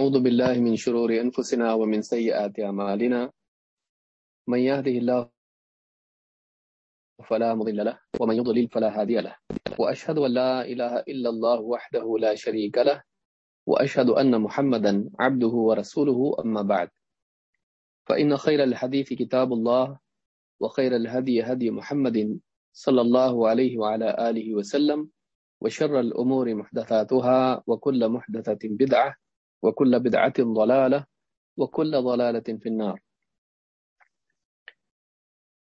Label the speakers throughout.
Speaker 1: أعوذ بالله من شرور أنفسنا ومن سيئات أعمالنا من يهده الله فلا مضل له، ومن يضلل فلا هادي له. وأشهد أن لا إله إلا الله وحده لا شريك له وأشهد أن محمدا عبده ورسوله أما بعد. فإن خير الحديث كتاب الله، وخير الهدي هدي محمد صلى الله عليه وعلى آله وسلم، وشر الأمور محدثاتها، وكل محدثة بدعة وكل بدعة ضلالة وكل ضلالة في النار.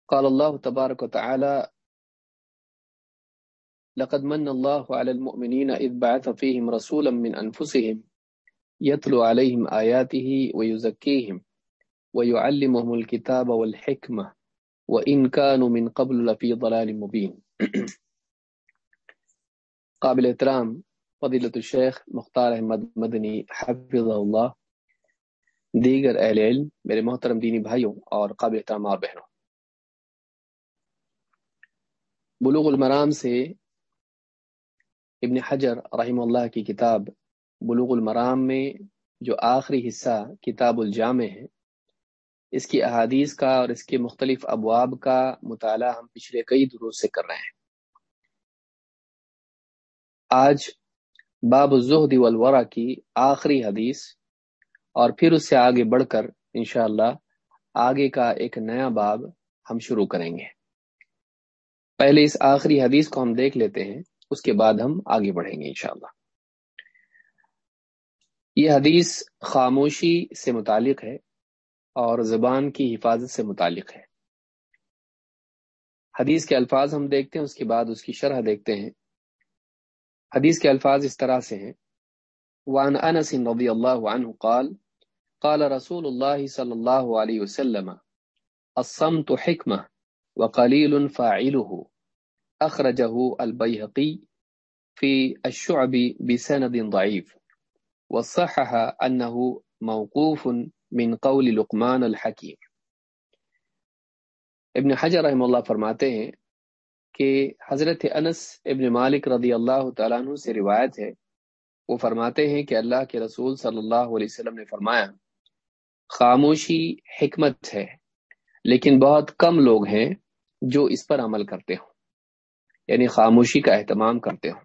Speaker 1: قال الله تبارك وتعالى، لقد من الله على المؤمنين إذ بعث فيهم رسولا من أنفسهم يتلو عليهم آياته ويزكيهم ويعلمهم الكتاب والحكمة، وإن كانوا من قبل لفي ضلال مبين. قابل احترام فضیلت الشیخ مختار احمد مدنی حفظ اللہ دیگر اہل علم، میرے محترم دینی بھائیوں اور قابل احترام اور بہنوں. بلوغ المرام سے ابن حجر رحم اللہ کی کتاب بلوغ المرام میں جو آخری حصہ کتاب الجامع ہے، اس کی احادیث کا اور اس کے مختلف ابواب کا مطالعہ ہم پچھلے کئی دروس سے کر رہے ہیں۔ آج باب الزہد والورا کی آخری حدیث، اور پھر اس سے آگے بڑھ کر انشاءاللہ آگے کا ایک نیا باب ہم شروع کریں گے۔ پہلے اس آخری حدیث کو ہم دیکھ لیتے ہیں، اس کے بعد ہم آگے بڑھیں گے انشاءاللہ۔ یہ حدیث خاموشی سے متعلق ہے، اور زبان کی حفاظت سے متعلق ہے۔ حدیث کے الفاظ ہم دیکھتے ہیں، اس کے بعد اس کی شرح دیکھتے ہیں۔ حدیث کے الفاظ اس طرح سے ہیں۔ وعن انس رضی اللہ عنہ قال قال رسول اللہ صلی اللہ علیہ وسلم، الصمت حکمہ وقلیل فاعله اخرجه البیحقی فی الشعب بسند ضعیف وصحح انه موقوف من قول لقمان الحکیم۔ ابن حجر رحم اللہ فرماتے ہیں کہ حضرت انس ابن مالک رضی اللہ تعالیٰ عنہ سے روایت ہے، وہ فرماتے ہیں کہ اللہ کے رسول صلی اللہ علیہ وسلم نے فرمایا، خاموشی حکمت ہے، لیکن بہت کم لوگ ہیں جو اس پر عمل کرتے ہوں یعنی خاموشی کا اہتمام کرتے ہوں۔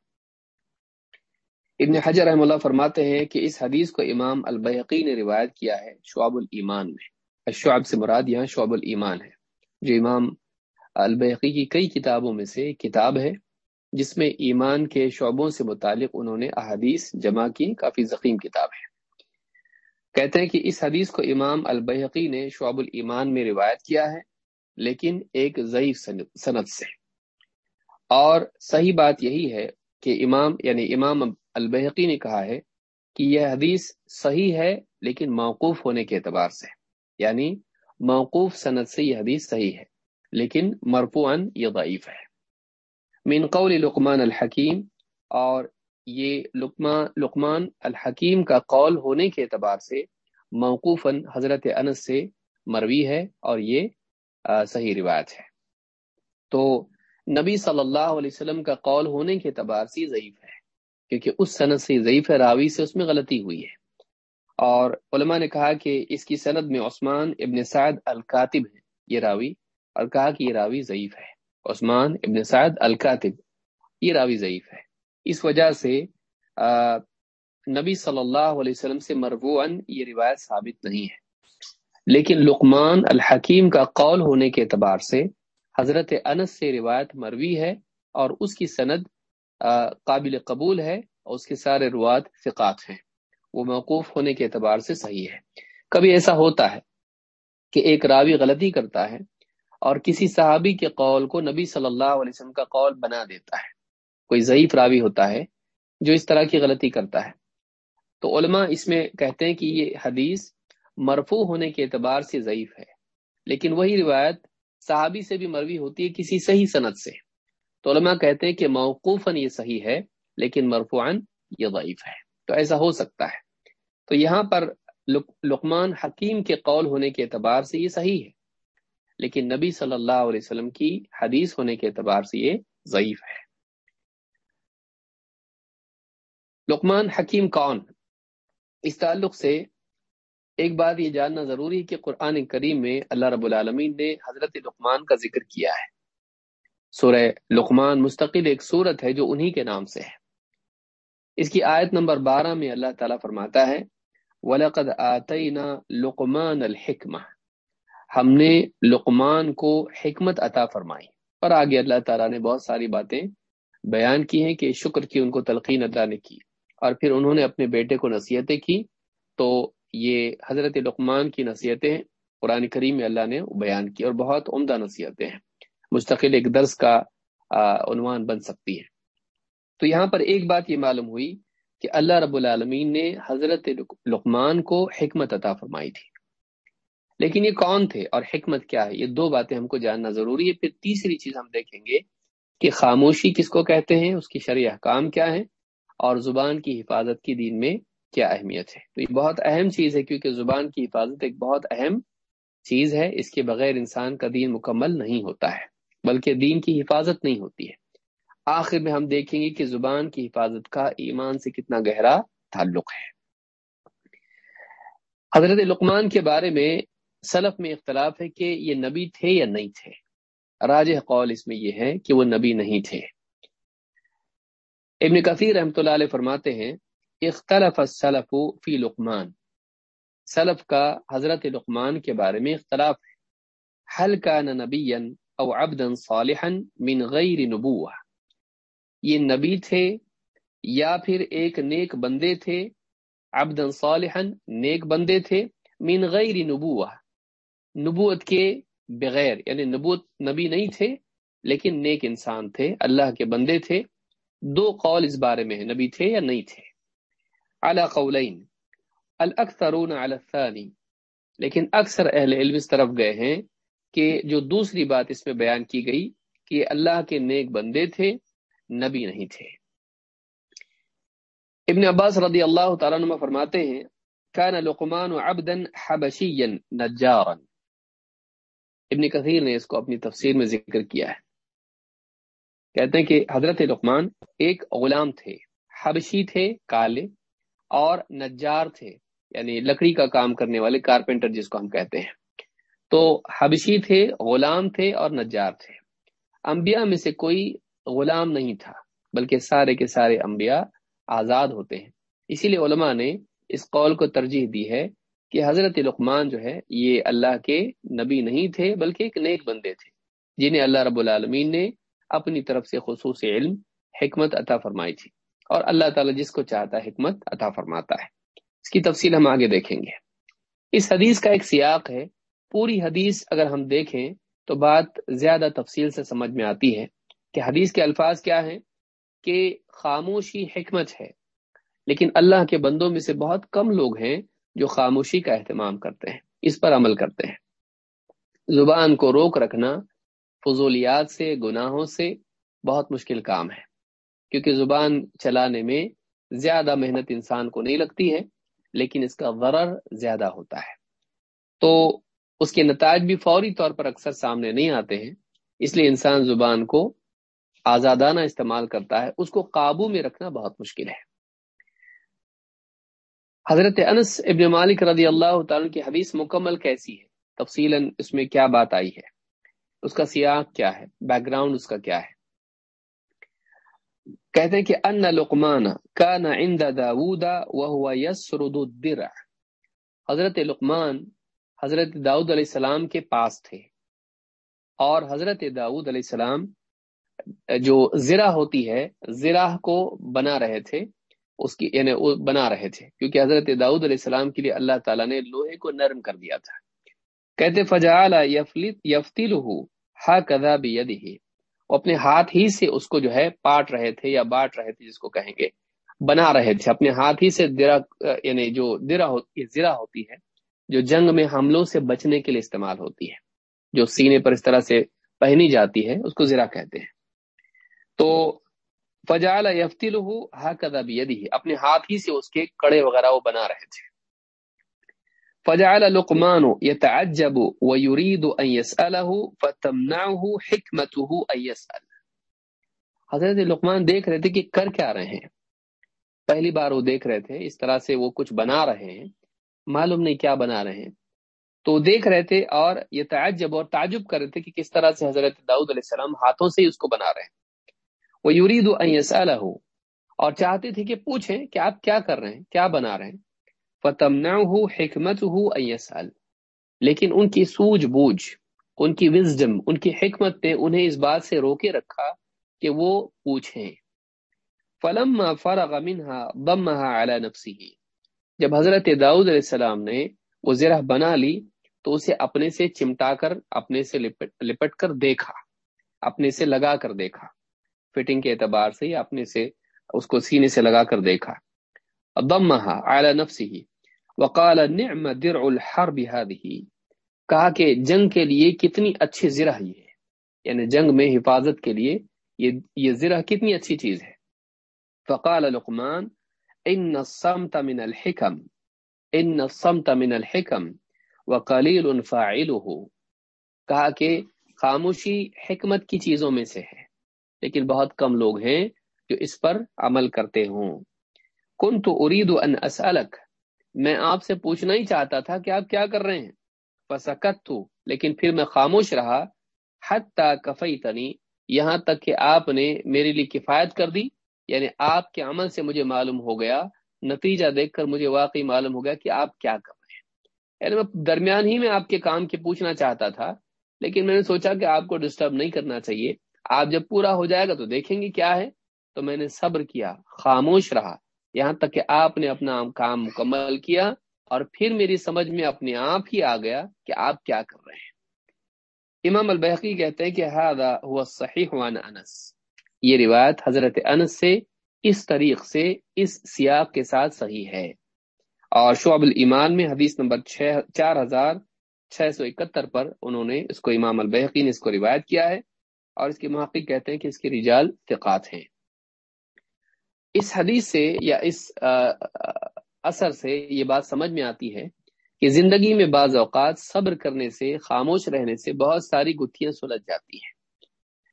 Speaker 1: ابن حجر رحم اللہ فرماتے ہیں کہ اس حدیث کو امام البحقی نے روایت کیا ہے شعب الایمان میں۔ الشعب سے مراد یہاں شعب الایمان ہے، جو امام البحقی کی کئی کتابوں میں سے کتاب ہے، جس میں ایمان کے شعبوں سے متعلق انہوں نے احادیث جمع کی، کافی ضخیم کتاب ہے۔ کہتے ہیں کہ اس حدیث کو امام البحقی نے شعب الایمان میں روایت کیا ہے، لیکن ایک ضعیف صنعت سے۔ اور صحیح بات یہی ہے کہ امام یعنی امام البحقی نے کہا ہے کہ یہ حدیث صحیح ہے، لیکن موقوف ہونے کے اعتبار سے یعنی موقوف صنعت سے یہ حدیث صحیح ہے۔ لیکن مرفوعاً یہ ضعیف ہے۔ من قول لقمان الحکیم، اور یہ لقمان لقمان الحکیم کا قول ہونے کے اعتبار سے موقوفاً حضرت انس سے مروی ہے اور یہ صحیح روایت ہے۔ تو نبی صلی اللہ علیہ وسلم کا قول ہونے کے اعتبار سے ضعیف ہے، کیونکہ اس صنعت سے ضعیف ہے، راوی سے اس میں غلطی ہوئی ہے۔ اور علماء نے کہا کہ اس کی سند میں عثمان ابن سعد الکاتب ہے، یہ راوی۔ اور کہا کہ یہ راوی ضعیف ہے۔ عثمان ابن سعد الکاتب، یہ راوی ضعیف ہے۔ اس وجہ سے نبی صلی اللہ علیہ وسلم سے مربوعاً یہ روایت ثابت نہیں ہے۔ لیکن لقمان الحکیم کا قول ہونے کے اعتبار سے حضرت انس سے روایت مروی ہے اور اس کی سند قابل قبول ہے اور اس کے سارے روات فقات ہیں۔ وہ موقوف ہونے کے اعتبار سے صحیح ہے۔ کبھی ایسا ہوتا ہے کہ ایک راوی غلطی کرتا ہے اور کسی صحابی کے قول کو نبی صلی اللہ علیہ وسلم کا قول بنا دیتا ہے۔ کوئی ضعیف راوی ہوتا ہے جو اس طرح کی غلطی کرتا ہے۔ تو علماء اس میں کہتے ہیں کہ یہ حدیث مرفوع ہونے کے اعتبار سے ضعیف ہے۔ لیکن وہی روایت صحابی سے بھی مروی ہوتی ہے کسی صحیح صنعت سے۔ تو علماء کہتے ہیں کہ موقوفاً یہ صحیح ہے، لیکن مرفوعاً یہ ضعیف ہے۔ تو ایسا ہو سکتا ہے۔ تو یہاں پر لقمان حکیم کے قول ہونے کے اعتبار سے یہ صحیح ہے۔ لیکن نبی صلی اللہ علیہ وسلم کی حدیث ہونے کے اعتبار سے یہ ضعیف ہے۔ لقمان حکیم کون؟ اس تعلق سے ایک بات یہ جاننا ضروری ہے کہ قرآن کریم میں اللہ رب العالمین نے حضرت لقمان کا ذکر کیا ہے۔ سورہ لقمان مستقل ایک صورت ہے جو انہی کے نام سے ہے۔ اس کی آیت نمبر بارہ میں اللہ تعالیٰ فرماتا ہے، وَلَقَدْ آتَيْنَا لُقْمَانَ الْحِكْمَةِ۔ ہم نے لقمان کو حکمت عطا فرمائی۔ اور آگے اللہ تعالیٰ نے بہت ساری باتیں بیان کی ہیں کہ شکر کی ان کو تلقین ادا نے کی۔ اور پھر انہوں نے اپنے بیٹے کو نصیحتیں کی۔ تو یہ حضرت لقمان کی نصیحتیں قرآن کریم میں اللہ نے بیان کی اور بہت عمدہ نصیحتیں ہیں۔ مستقل ایک درس کا عنوان بن سکتی ہے تو یہاں پر ایک بات یہ معلوم ہوئی کہ اللہ رب العالمین نے حضرت لقمان کو حکمت عطا فرمائی تھی۔ لیکن یہ کون تھے اور حکمت کیا ہے؟ یہ دو باتیں ہم کو جاننا ضروری ہے۔ پھر تیسری چیز ہم دیکھیں گے کہ خاموشی کس کو کہتے ہیں؟ اس کی شرع احکام کیا ہے اور زبان کی حفاظت کی دین میں کیا اہمیت ہے؟ تو یہ بہت اہم چیز ہے کیونکہ زبان کی حفاظت ایک بہت اہم چیز ہے۔ اس کے بغیر انسان کا دین مکمل نہیں ہوتا ہے، بلکہ دین کی حفاظت نہیں ہوتی ہے۔ آخر میں ہم دیکھیں گے کہ زبان کی حفاظت کا ایمان سے کتنا گہرا تعلق ہے۔ حضرت لقمان کے بارے میں سلف میں اختلاف ہے کہ یہ نبی تھے یا نہیں تھے۔ راج قول اس میں یہ ہے کہ وہ نبی نہیں تھے۔ ابن کثیر رحمۃ اللہ علیہ فرماتے ہیں، اختلف السلف فی لقمان۔ سلف کا حضرت لقمان کے بارے میں اختلاف ہے۔ حل کا نبی او عبدا صالحا من غیر نبوہ؟ یہ نبی تھے یا پھر ایک نیک بندے تھے؟ عبدا صالحا نیک بندے تھے من غیر نبوہ۔ نبوت کے بغیر یعنی نبوت نبی نہیں تھے، لیکن نیک انسان تھے، اللہ کے بندے تھے۔ دو قول اس بارے میں نبی تھے یا نہیں تھے۔ اعلی قولین، الاکثرون علی الثانی۔ لیکن اکثر اہل علم اس طرف گئے ہیں کہ جو دوسری بات اس میں بیان کی گئی کہ اللہ کے نیک بندے تھے، نبی نہیں تھے۔ ابن عباس رضی اللہ تعالیٰ عنہ فرماتے ہیں، کان لقمان عبدا حبشیا نجارا۔ ابن کثیر نے اس کو اپنی تفسیر میں ذکر کیا ہے۔ کہتے ہیں کہ حضرت لقمان ایک غلام تھے، حبشی تھے، کالے اور نجار تھے یعنی لکڑی کا کام کرنے والے، کارپینٹر جس کو ہم کہتے ہیں۔ تو حبشی تھے، غلام تھے اور نجار تھے۔ انبیاء میں سے کوئی غلام نہیں تھا، بلکہ سارے کے سارے انبیاء آزاد ہوتے ہیں۔ اسی لیے علماء نے اس قول کو ترجیح دی ہے کہ حضرت لقمان جو ہے، یہ اللہ کے نبی نہیں تھے، بلکہ ایک نیک بندے تھے، جنہیں اللہ رب العالمین نے اپنی طرف سے خصوص علم، حکمت عطا فرمائی تھی۔ اور اللہ تعالیٰ جس کو چاہتا ہے، حکمت عطا فرماتا ہے۔ اس کی تفصیل ہم آگے دیکھیں گے۔ اس حدیث کا ایک سیاق ہے۔ پوری حدیث اگر ہم دیکھیں تو بات زیادہ تفصیل سے سمجھ میں آتی ہے کہ حدیث کے الفاظ کیا ہیں کہ خاموشی حکمت ہے، لیکن اللہ کے بندوں میں سے بہت کم لوگ ہیں جو خاموشی کا اہتمام کرتے ہیں، اس پر عمل کرتے ہیں۔ زبان کو روک رکھنا فضولیات سے، گناہوں سے بہت مشکل کام ہے۔ کیونکہ زبان چلانے میں زیادہ محنت انسان کو نہیں لگتی ہے، لیکن اس کا ضرر زیادہ ہوتا ہے۔ تو اس کے نتائج بھی فوری طور پر اکثر سامنے نہیں آتے ہیں، اس لیے انسان زبان کو آزادانہ استعمال کرتا ہے۔ اس کو قابو میں رکھنا بہت مشکل ہے۔ حضرت انس ابن مالک رضی اللہ تعالیٰ کی حدیث مکمل کیسی ہے؟ تفصیل اس میں کیا بات آئی ہے؟ اس کا سیاق کیا ہے؟ بیک گراؤنڈ اس کا کیا ہے؟ کہتے ہیں کہ ان لقمان کان عند داود وهو يسرد الدرع. حضرت لقمان حضرت داؤد علیہ السلام کے پاس تھے اور حضرت داؤد علیہ السلام جو زرہ ہوتی ہے زرہ کو بنا رہے تھے اس کی یعنی وہ بنا رہے تھے۔ کیونکہ حضرت داؤد علیہ السلام کے لیے اللہ تعالیٰ نے لوہے کو نرم کر دیا تھا۔ کہتے فجال یفتی لہو ہا کدا بھی اپنے ہاتھ ہی سے اس کو جو ہے پاٹ رہے تھے یا بانٹ رہے تھے، جس کو کہیں گے، بنا رہے تھے۔ اپنے ہاتھ ہی سے درا یعنی جو درا ہوتی ہے زرا ہوتی ہے، جو جنگ میں حملوں سے بچنے کے لیے استعمال ہوتی ہے، جو سینے پر اس طرح سے پہنی جاتی ہے، اس کو زرا کہتے ہیں۔ تو فجال یفتی لہو ہا کدا اپنے ہاتھ ہی سے اس کے کڑے وغیرہ وہ بنا رہے تھے۔ فجعل لقمان يتعجب ويريد ان يساله فتمنعه حكمته ان يسال حضرت لقمان دیکھ رہے تھے کہ کر کیا رہے ہیں۔ پہلی بار وہ دیکھ رہے تھے، اس طرح سے وہ کچھ بنا رہے ہیں، معلوم نہیں کیا بنا رہے ہیں۔ تو دیکھ رہے تھے اور یہ تعجب اور تعجب کر رہے تھے کہ کس طرح سے حضرت داؤد علیہ السلام ہاتھوں سے ہی اس کو بنا رہے ہیں۔ وہ یورید ہو اور چاہتے تھے کہ پوچھیں کہ آپ کیا کر رہے ہیں، کیا بنا رہے ہیں۔ فتمنا ہو حکمت ہو ایسال لیکن ان کی سوجھ بوجھ، ان کی وزڈم ان کی حکمت نے انہیں اس بات سے روکے رکھا کہ وہ پوچھیں۔ فلم فرغ منها ضمها على نفسه۔ جب حضرت داؤد علیہ السلام نے وہ زرہ بنا لی، تو اسے اپنے سے چمٹا کر، اپنے سے لپٹ لپٹ کر دیکھا، اپنے سے لگا کر دیکھا۔ فٹنگ کے اعتبار سے اپنے سے اس کو سینے سے لگا کر دیکھا۔ اعلی نفسی وقال، نعم درع الحرب هذه کہا کہ جنگ کے لیے کتنی اچھی زرہ یہ ہے۔ یعنی جنگ میں حفاظت کے لیے یہ یہ زرہ کتنی اچھی چیز ہے۔ فقال لقمان، ان الصمت من الحکم، ان الصمت من الحکم، وقلیل فاعله کہا کہ خاموشی حکمت کی چیزوں میں سے ہے۔ لیکن بہت کم لوگ ہیں جو اس پر عمل کرتے ہوں۔ کن تو ارید ان اسالک میں آپ سے پوچھنا ہی چاہتا تھا کہ آپ کیا کر رہے ہیں۔ فسکت تو لیکن پھر میں خاموش رہا۔ حتی کفیتنی، یہاں تک کہ آپ نے میرے لیے کفایت کر دی۔ یعنی آپ کے عمل سے مجھے معلوم ہو گیا۔ نتیجہ دیکھ کر مجھے واقعی معلوم ہو گیا کہ آپ کیا کر رہے ہیں۔ یعنی میں درمیان ہی میں آپ کے کام کے پوچھنا چاہتا تھا، لیکن میں نے سوچا کہ آپ کو ڈسٹرب نہیں کرنا چاہیے۔ آپ جب پورا ہو جائے گا تو دیکھیں گے کیا ہے۔ تو میں نے صبر کیا، خاموش رہا۔ یہاں تک کہ آپ نے اپنا کام مکمل کیا اور پھر میری سمجھ میں اپنے آپ ہی آ گیا کہ آپ کیا کر رہے ہیں۔ امام البحقی کہتے ہیں کہ ہوا صحیح انس۔ یہ روایت حضرت انس سے اس طریق سے، اس سیاق کے ساتھ صحیح ہے۔ اور شعب الایمان میں حدیث نمبر چار ہزار چھ سو اکہتر پر انہوں نے اس کو، امام البحقی نے اس کو روایت کیا ہے۔ اور اس کے محقق کہتے ہیں کہ اس کے رجال ثقات ہیں۔ اس حدیث سے یا اس اثر سے یہ بات سمجھ میں آتی ہے کہ زندگی میں بعض اوقات صبر کرنے سے، خاموش رہنے سے بہت ساری گتھیاں سلجھ جاتی ہیں۔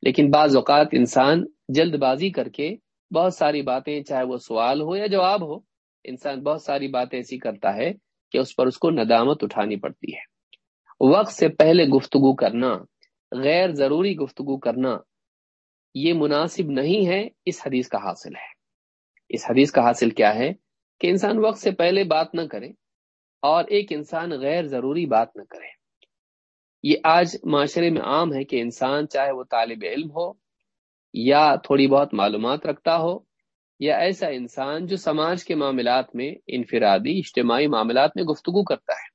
Speaker 1: لیکن بعض اوقات انسان جلد بازی کر کے بہت ساری باتیں، چاہے وہ سوال ہو یا جواب ہو، انسان بہت ساری باتیں ایسی کرتا ہے کہ اس پر اس کو ندامت اٹھانی پڑتی ہے۔ وقت سے پہلے گفتگو کرنا غیر ضروری گفتگو کرنا یہ مناسب نہیں ہے، اس حدیث کا حاصل ہے۔ اس حدیث کا حاصل کیا ہے کہ انسان وقت سے پہلے بات نہ کرے اور ایک انسان غیر ضروری بات نہ کرے۔ یہ آج معاشرے میں عام ہے کہ انسان چاہے وہ طالب علم ہو یا تھوڑی بہت معلومات رکھتا ہو یا ایسا انسان جو سماج کے معاملات میں انفرادی، اجتماعی معاملات میں گفتگو کرتا ہے۔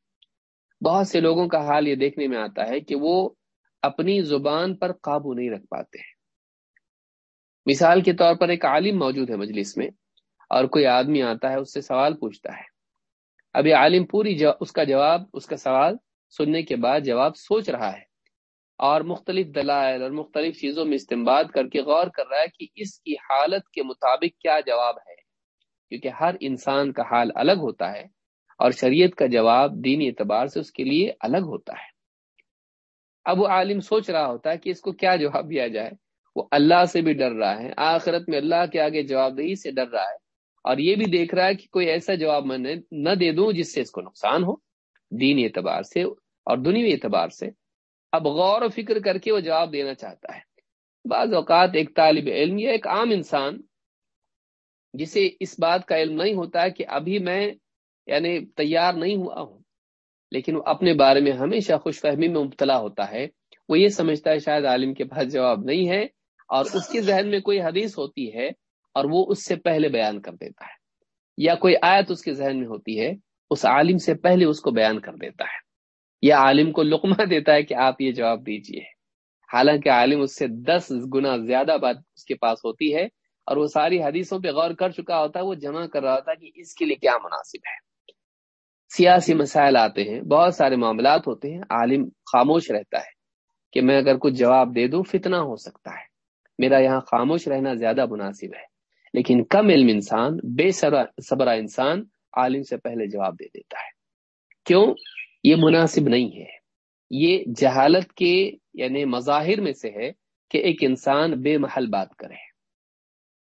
Speaker 1: بہت سے لوگوں کا حال یہ دیکھنے میں آتا ہے کہ وہ اپنی زبان پر قابو نہیں رکھ پاتے ہیں۔ مثال کے طور پر ایک عالم موجود ہے مجلس میں اور کوئی آدمی آتا ہے، اس سے سوال پوچھتا ہے۔ اب یہ عالم پوری جو اس کا جواب، اس کا سوال سننے کے بعد جواب سوچ رہا ہے اور مختلف دلائل اور مختلف چیزوں میں استعمال کر کے غور کر رہا ہے کہ اس کی حالت کے مطابق کیا جواب ہے۔ کیونکہ ہر انسان کا حال الگ ہوتا ہے اور شریعت کا جواب دینی اعتبار سے اس کے لیے الگ ہوتا ہے۔ اب وہ عالم سوچ رہا ہوتا ہے کہ اس کو کیا جواب دیا جائے۔ وہ اللہ سے بھی ڈر رہا ہے، آخرت میں اللہ کے آگے جواب دہی سے ڈر رہا ہے۔ اور یہ بھی دیکھ رہا ہے کہ کوئی ایسا جواب میں نہ دے دوں جس سے اس کو نقصان ہو۔ دینی اعتبار سے اور دنوی اعتبار سے۔ اب غور و فکر کر کے وہ جواب دینا چاہتا ہے۔ بعض اوقات ایک طالب علم یا ایک عام انسان جسے اس بات کا علم نہیں ہوتا کہ ابھی میں یعنی تیار نہیں ہوا ہوں۔ لیکن وہ اپنے بارے میں ہمیشہ خوش فہمی میں مبتلا ہوتا ہے۔ وہ یہ سمجھتا ہے شاید عالم کے پاس جواب نہیں ہے اور اس کے ذہن میں کوئی حدیث ہوتی ہے اور وہ اس سے پہلے بیان کر دیتا ہے۔ یا کوئی آیت اس کے ذہن میں ہوتی ہے، اس عالم سے پہلے اس کو بیان کر دیتا ہے۔ یا عالم کو لقمہ دیتا ہے کہ آپ یہ جواب دیجیے۔ حالانکہ عالم اس سے دس گنا زیادہ بات اس کے پاس ہوتی ہے اور وہ ساری حدیثوں پہ غور کر چکا ہوتا ہے، وہ جمع کر رہا ہوتا ہے کہ اس کے لیے کیا مناسب ہے۔ سیاسی مسائل آتے ہیں، بہت سارے معاملات ہوتے ہیں، عالم خاموش رہتا ہے کہ میں اگر کچھ جواب دے دوں، فتنہ ہو سکتا ہے۔ میرا یہاں خاموش رہنا زیادہ مناسب ہے۔ لیکن کم علم انسان، بے صبرا انسان عالم سے پہلے جواب دے دیتا ہے۔ کیوں؟ یہ مناسب نہیں ہے۔ یہ جہالت کے یعنی مظاہر میں سے ہے کہ ایک انسان بے محل بات کرے۔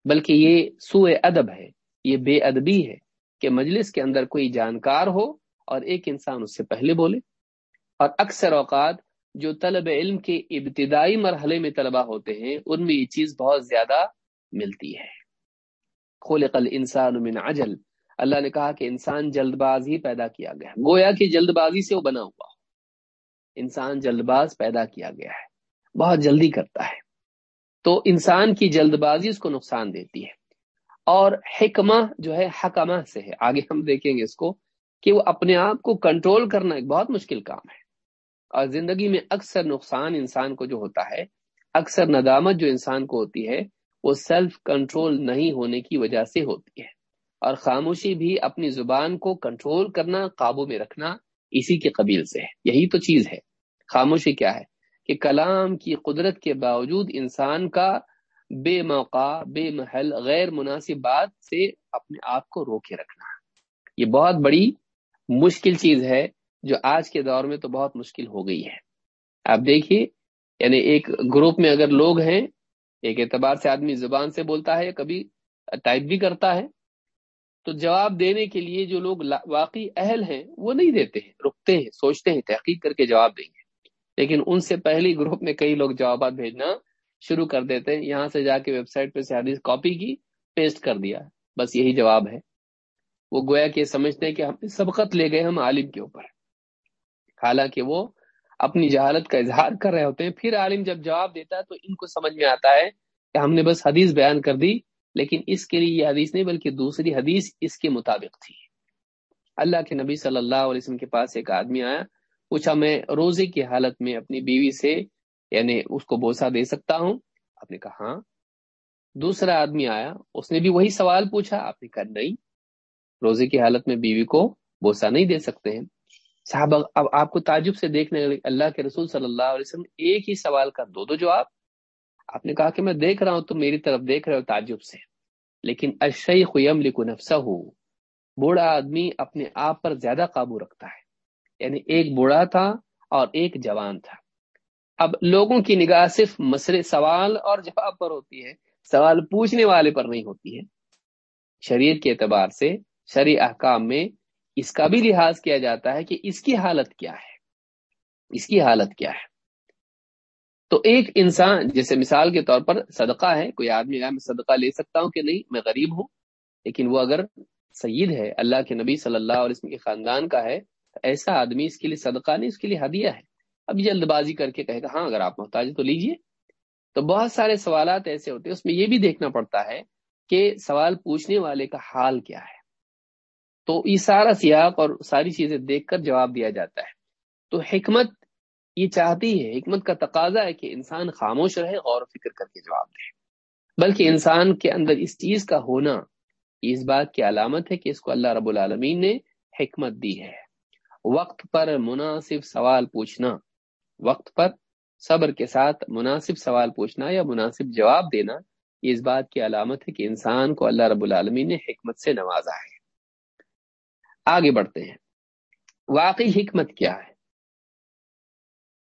Speaker 1: بلکہ یہ سوئے ادب ہے، یہ بے ادبی ہے۔ کہ مجلس کے اندر کوئی جانکار ہو اور ایک انسان اس سے پہلے بولے۔ اور اکثر اوقات جو طلب علم کے ابتدائی مرحلے میں طلبہ ہوتے ہیں، ان میں یہ چیز بہت زیادہ ملتی ہے۔ خلق الانسان من عجل۔ اللہ نے کہا کہ انسان جلد باز ہی پیدا کیا گیا گویا کہ جلد بازی سے وہ بنا ہوا انسان جلد باز پیدا کیا گیا ہے۔ بہت جلدی کرتا ہے۔ تو انسان کی جلد بازی اس کو نقصان دیتی ہے۔ اور حکمہ جو ہے حکمہ سے ہے۔ آگے ہم دیکھیں گے اس کو کہ وہ اپنے آپ کو کنٹرول کرنا ایک بہت مشکل کام ہے۔ اور زندگی میں اکثر نقصان انسان کو جو ہوتا ہے، اکثر ندامت جو انسان کو ہوتی ہے، وہ سیلف کنٹرول نہیں ہونے کی وجہ سے ہوتی ہے۔ اور خاموشی بھی اپنی زبان کو کنٹرول کرنا، قابو میں رکھنا اسی کے قبیل سے ہے۔ یہی تو چیز ہے۔ خاموشی کیا ہے؟ کہ کلام کی قدرت کے باوجود انسان کا بے موقع، بے محل، غیر مناسب بات سے اپنے آپ کو روکے رکھنا۔ یہ بہت بڑی مشکل چیز ہے جو آج کے دور میں تو بہت مشکل ہو گئی ہے۔ آپ دیکھیے یعنی ایک گروپ میں اگر لوگ ہیں، ایک اعتبار سے آدمی زبان سے بولتا ہے، کبھی ٹائپ بھی کرتا ہے، تو جواب دینے کے لیے جو لوگ واقعی اہل ہیں، وہ نہیں دیتے ہیں، رکتے ہیں، سوچتے ہیں، تحقیق کر کے جواب دیں گے۔ لیکن ان سے پہلی گروپ میں کئی لوگ جوابات بھیجنا شروع کر دیتے ہیں۔ یہاں سے جا کے ویب سائٹ پہ سے حدیث کاپی کی پیسٹ کر دیا۔ بس یہی جواب ہے۔ وہ گویا کہ سمجھتے ہیں کہ ہم سبقت لے گئے ہم عالم کے اوپر۔ حالانکہ وہ اپنی جہالت کا اظہار کر رہے ہوتے ہیں۔ پھر عالم جب جواب دیتا ہے تو ان کو سمجھ میں آتا ہے کہ ہم نے بس حدیث بیان کر دی، لیکن اس کے لیے یہ حدیث نہیں بلکہ دوسری حدیث اس کے مطابق تھی۔ اللہ کے نبی صلی اللہ علیہ وسلم کے پاس ایک آدمی آیا، پوچھا میں روزے کی حالت میں اپنی بیوی سے یعنی اس کو بوسا دے سکتا ہوں۔ آپ نے کہا ہاں۔ دوسرا آدمی آیا، اس نے بھی وہی سوال پوچھا، آپ نے کہا نہیں، روزے کی حالت میں بیوی کو بوسا نہیں دے سکتے ہیں۔ صاحب اب آپ کو تعجب سے دیکھنے لگے، اللہ کے رسول صلی اللہ علیہ وسلم ایک ہی سوال کا دو دو جواب۔ آپ نے کہا کہ میں دیکھ رہا ہوں تو میری طرف دیکھ رہے ہو تعجب سے۔ لیکن اشیخ یملک نفسہ، بوڑھا آدمی اپنے آپ پر زیادہ قابو رکھتا ہے۔ یعنی ایک بوڑھا تھا اور ایک جوان تھا۔ اب لوگوں کی نگاہ صرف مسئلے، سوال اور جواب پر ہوتی ہے، سوال پوچھنے والے پر نہیں ہوتی ہے۔ شریعت کے اعتبار سے شریع احکام میں اس کا بھی لحاظ کیا جاتا ہے کہ اس کی حالت کیا ہے۔ اس کی حالت کیا ہے۔ تو ایک انسان، جیسے مثال کے طور پر صدقہ ہے، کوئی آدمی میں صدقہ لے سکتا ہوں کہ نہیں، میں غریب ہوں، لیکن وہ اگر سید ہے، اللہ کے نبی صلی اللہ علیہ وسلم کے خاندان کا ہے، ایسا آدمی اس کے لیے صدقہ نہیں، اس کے لیے ہدیہ ہے۔ اب جلد بازی کر کے کہے گا ہاں اگر آپ محتاج تو لیجیے۔ تو بہت سارے سوالات ایسے ہوتے ہیں، اس میں یہ بھی دیکھنا پڑتا ہے کہ سوال پوچھنے والے کا حال کیا ہے۔ تو یہ سارا سیاق اور ساری چیزیں دیکھ کر جواب دیا جاتا ہے۔ تو حکمت یہ چاہتی ہے، حکمت کا تقاضا ہے کہ انسان خاموش رہے غور فکر کر کے جواب دے۔ بلکہ انسان کے اندر اس چیز کا ہونا، اس بات کی علامت ہے کہ اس کو اللہ رب العالمین نے حکمت دی ہے۔ وقت پر مناسب سوال پوچھنا۔ وقت پر صبر کے ساتھ مناسب سوال پوچھنا یا مناسب جواب دینا یہ اس بات کی علامت ہے کہ انسان کو اللہ رب العالمین نے حکمت سے نوازا ہے۔ آگے بڑھتے ہیں۔ واقعی حکمت کیا ہے؟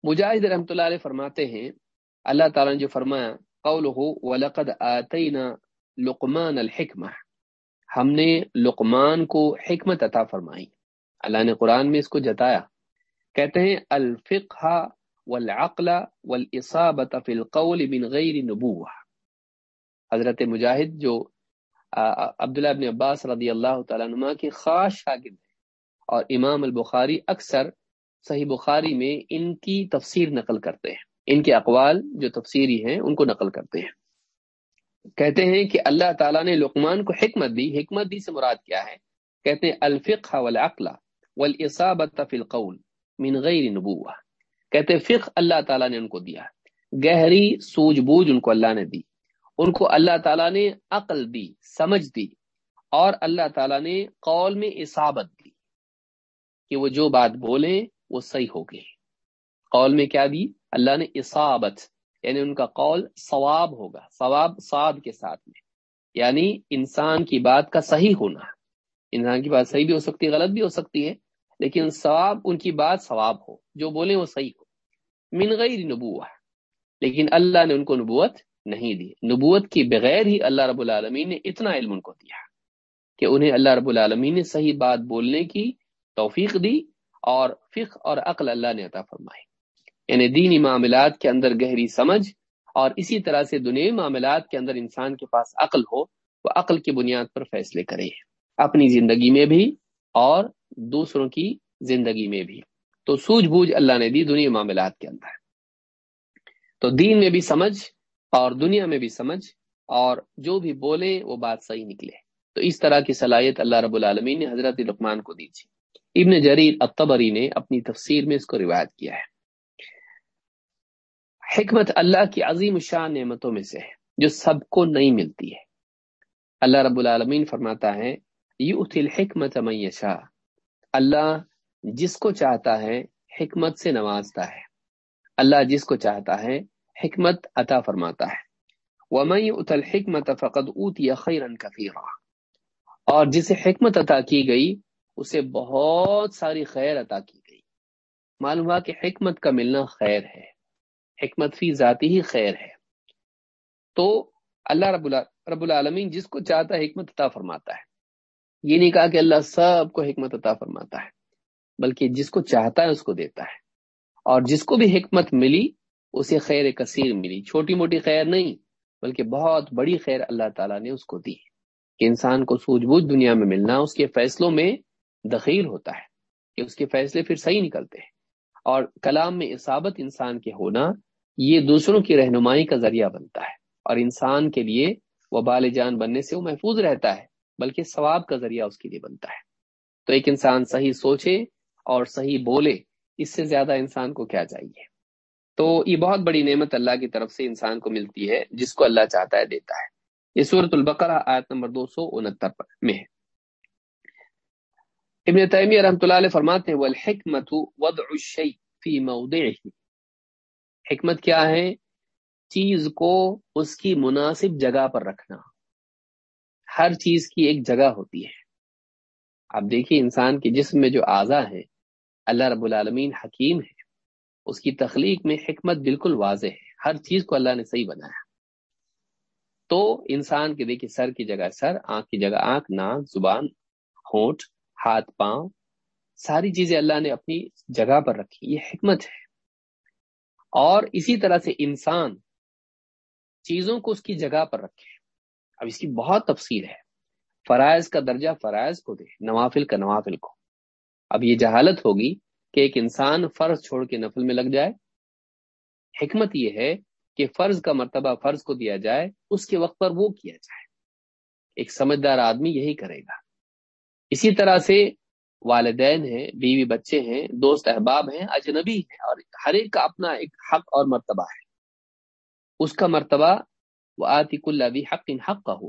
Speaker 1: مجاہد رحمۃ اللہ علیہ فرماتے ہیں، اللہ تعالیٰ نے جو فرمایا قول ہو ولقد آتینا لقمان الحکمہ۔ ہم نے لقمان کو حکمت عطا فرمائی۔ اللہ نے قرآن میں اس کو جتایا۔ کہتے ہیں، الفقہ والعقل والاصابت فی القول من غیر نبوہ حضرت مجاہد جو عبداللہ ابن عباس رضی اللہ تعالیٰ نما کے خاص شاگرد ہیں، اور امام البخاری اکثر صحیح بخاری میں ان کی تفسیر نقل کرتے ہیں۔ ان کے اقوال جو تفسیری ہیں، ان کو نقل کرتے ہیں۔ کہتے ہیں کہ اللہ تعالیٰ نے لقمان کو حکمت دی حکمت دی سے مراد کیا ہے؟ کہتے ہیں الفقہ والعقل والاصابت فی القول من غیر نبوہ کہتے ہیں، فقہ اللہ تعالیٰ نے ان کو دیا گہری سوجھ بوجھ ان کو اللہ نے دی۔ ان کو اللہ تعالیٰ نے عقل دی، سمجھ دی۔ اور اللہ تعالیٰ نے قول میں اصابت دی کہ وہ جو بات بولیں، وہ صحیح ہو گئی۔ قول میں کیا دی؟ اللہ نے اصابت یعنی ان کا قول ثواب ہوگا، ثواب صاد کے ساتھ میں۔ یعنی انسان کی بات کا صحیح ہونا۔ انسان کی بات صحیح بھی ہو سکتی ہے، غلط بھی ہو سکتی ہے، لیکن ثواب، ان کی بات ثواب ہو۔ جو بولیں وہ صحیح ہو۔ من غیر نبوہ۔ لیکن اللہ نے ان کو نبوت نہیں دی۔ نبوت کی بغیر ہی اللہ رب العالمین نے اتنا علم ان کو دیا کہ انہیں اللہ رب العالمین نے صحیح بات بولنے کی توفیق دی اور فقہ اور عقل اللہ نے عطا فرمائی۔ یعنی دینی معاملات کے اندر گہری سمجھ اور اسی طرح سے دنیا معاملات کے اندر انسان کے پاس عقل ہو، وہ عقل کی بنیاد پر فیصلے کرے۔ اپنی زندگی میں بھی اور دوسروں کی زندگی میں بھی۔ تو سوجھ بوجھ اللہ نے دی دنیا معاملات کے اندر۔ تو دین میں بھی سمجھ اور دنیا میں بھی سمجھ اور جو بھی بولے وہ بات صحیح نکلے۔ تو اس طرح کی صلاحیت اللہ رب العالمین نے حضرت لقمان کو دی تھی۔ ابن جریر اتبری نے اپنی تفسیر میں اس کو روایت کیا ہے۔ حکمت اللہ کی عظیم شان نعمتوں میں سے ہے، جو سب کو نہیں ملتی ہے۔ اللہ رب العالمین فرماتا ہے یو الحکمت میشا اللہ جس کو چاہتا ہے حکمت سے نوازتا ہے۔ اللہ جس کو چاہتا ہے حکمت عطا فرماتا ہے۔ ومن الحکمت فقد اوتی خیرا کثیرا اور جسے حکمت عطا کی گئی، اسے بہت ساری خیر عطا کی گئی۔ معلوم ہوا کہ حکمت کا ملنا خیر ہے۔ حکمت فی ذاتی ہی خیر ہے۔ تو اللہ رب رب العالمین جس کو چاہتا ہے حکمت عطا فرماتا ہے۔ یہ نہیں کہا کہ اللہ سب کو حکمت عطا فرماتا ہے۔ بلکہ جس کو چاہتا ہے اس کو دیتا ہے۔ اور جس کو بھی حکمت ملی، اسے خیر کثیر ملی۔ چھوٹی موٹی خیر نہیں، بلکہ بہت بڑی خیر اللہ تعالیٰ نے اس کو دی کہ انسان کو سوجھ بوجھ دنیا میں ملنا اس کے فیصلوں میں دخیل ہوتا ہے، کہ اس کے فیصلے پھر صحیح نکلتے ہیں۔ اور کلام میں اصابت انسان کے ہونا، یہ دوسروں کی رہنمائی کا ذریعہ بنتا ہے۔ اور انسان کے لیے وہ بال جان بننے سے وہ محفوظ رہتا ہے، بلکہ ثواب کا ذریعہ اس کے لیے بنتا ہے۔ تو ایک انسان صحیح سوچے اور صحیح بولے، اس سے زیادہ انسان کو کیا چاہیے؟ تو یہ بہت بڑی نعمت اللہ کی طرف سے انسان کو ملتی ہے، جس کو اللہ چاہتا ہے، دیتا ہے۔ یہ صورت البقرہ آیت نمبر دو سو انہتر میں ہے۔ ابن تیمیہ رحمۃ اللہ علیہ فرماتے ہیں والحکمت وضع الشیء فی موضعه۔ حکمت کیا ہے؟ چیز کو اس کی مناسب جگہ پر رکھنا۔ ہر چیز کی ایک جگہ ہوتی ہے۔ اب دیکھیے انسان کے جسم میں جو اعضا ہے اللہ رب العالمین حکیم ہے۔ اس کی تخلیق میں حکمت بالکل واضح ہے۔ ہر چیز کو اللہ نے صحیح بنایا۔ تو انسان کے دیکھیے، سر کی جگہ سر، آنکھ کی جگہ آنکھ، ناک، زبان، ہونٹ، ہاتھ، پاؤں، ساری چیزیں اللہ نے اپنی جگہ پر رکھی۔ یہ حکمت ہے۔ اور اسی طرح سے انسان چیزوں کو اس کی جگہ پر رکھے۔ اب اس کی بہت تفصیل ہے۔ فرائض کا درجہ فرائض کو دے، نوافل کا نوافل کو۔ اب یہ جہالت ہوگی کہ ایک انسان فرض چھوڑ کے نفل میں لگ جائے۔ حکمت یہ ہے کہ فرض کا مرتبہ فرض کو دیا جائے، اس کے وقت پر وہ کیا جائے۔ ایک سمجھدار آدمی یہی کرے گا۔ اسی طرح سے والدین ہیں، بیوی بچے ہیں، دوست احباب ہیں، اجنبی ہیں، اور ہر ایک کا اپنا ایک حق اور مرتبہ ہے۔ اس کا مرتبہ وہ آتک اللہ حق ان حق کا ہو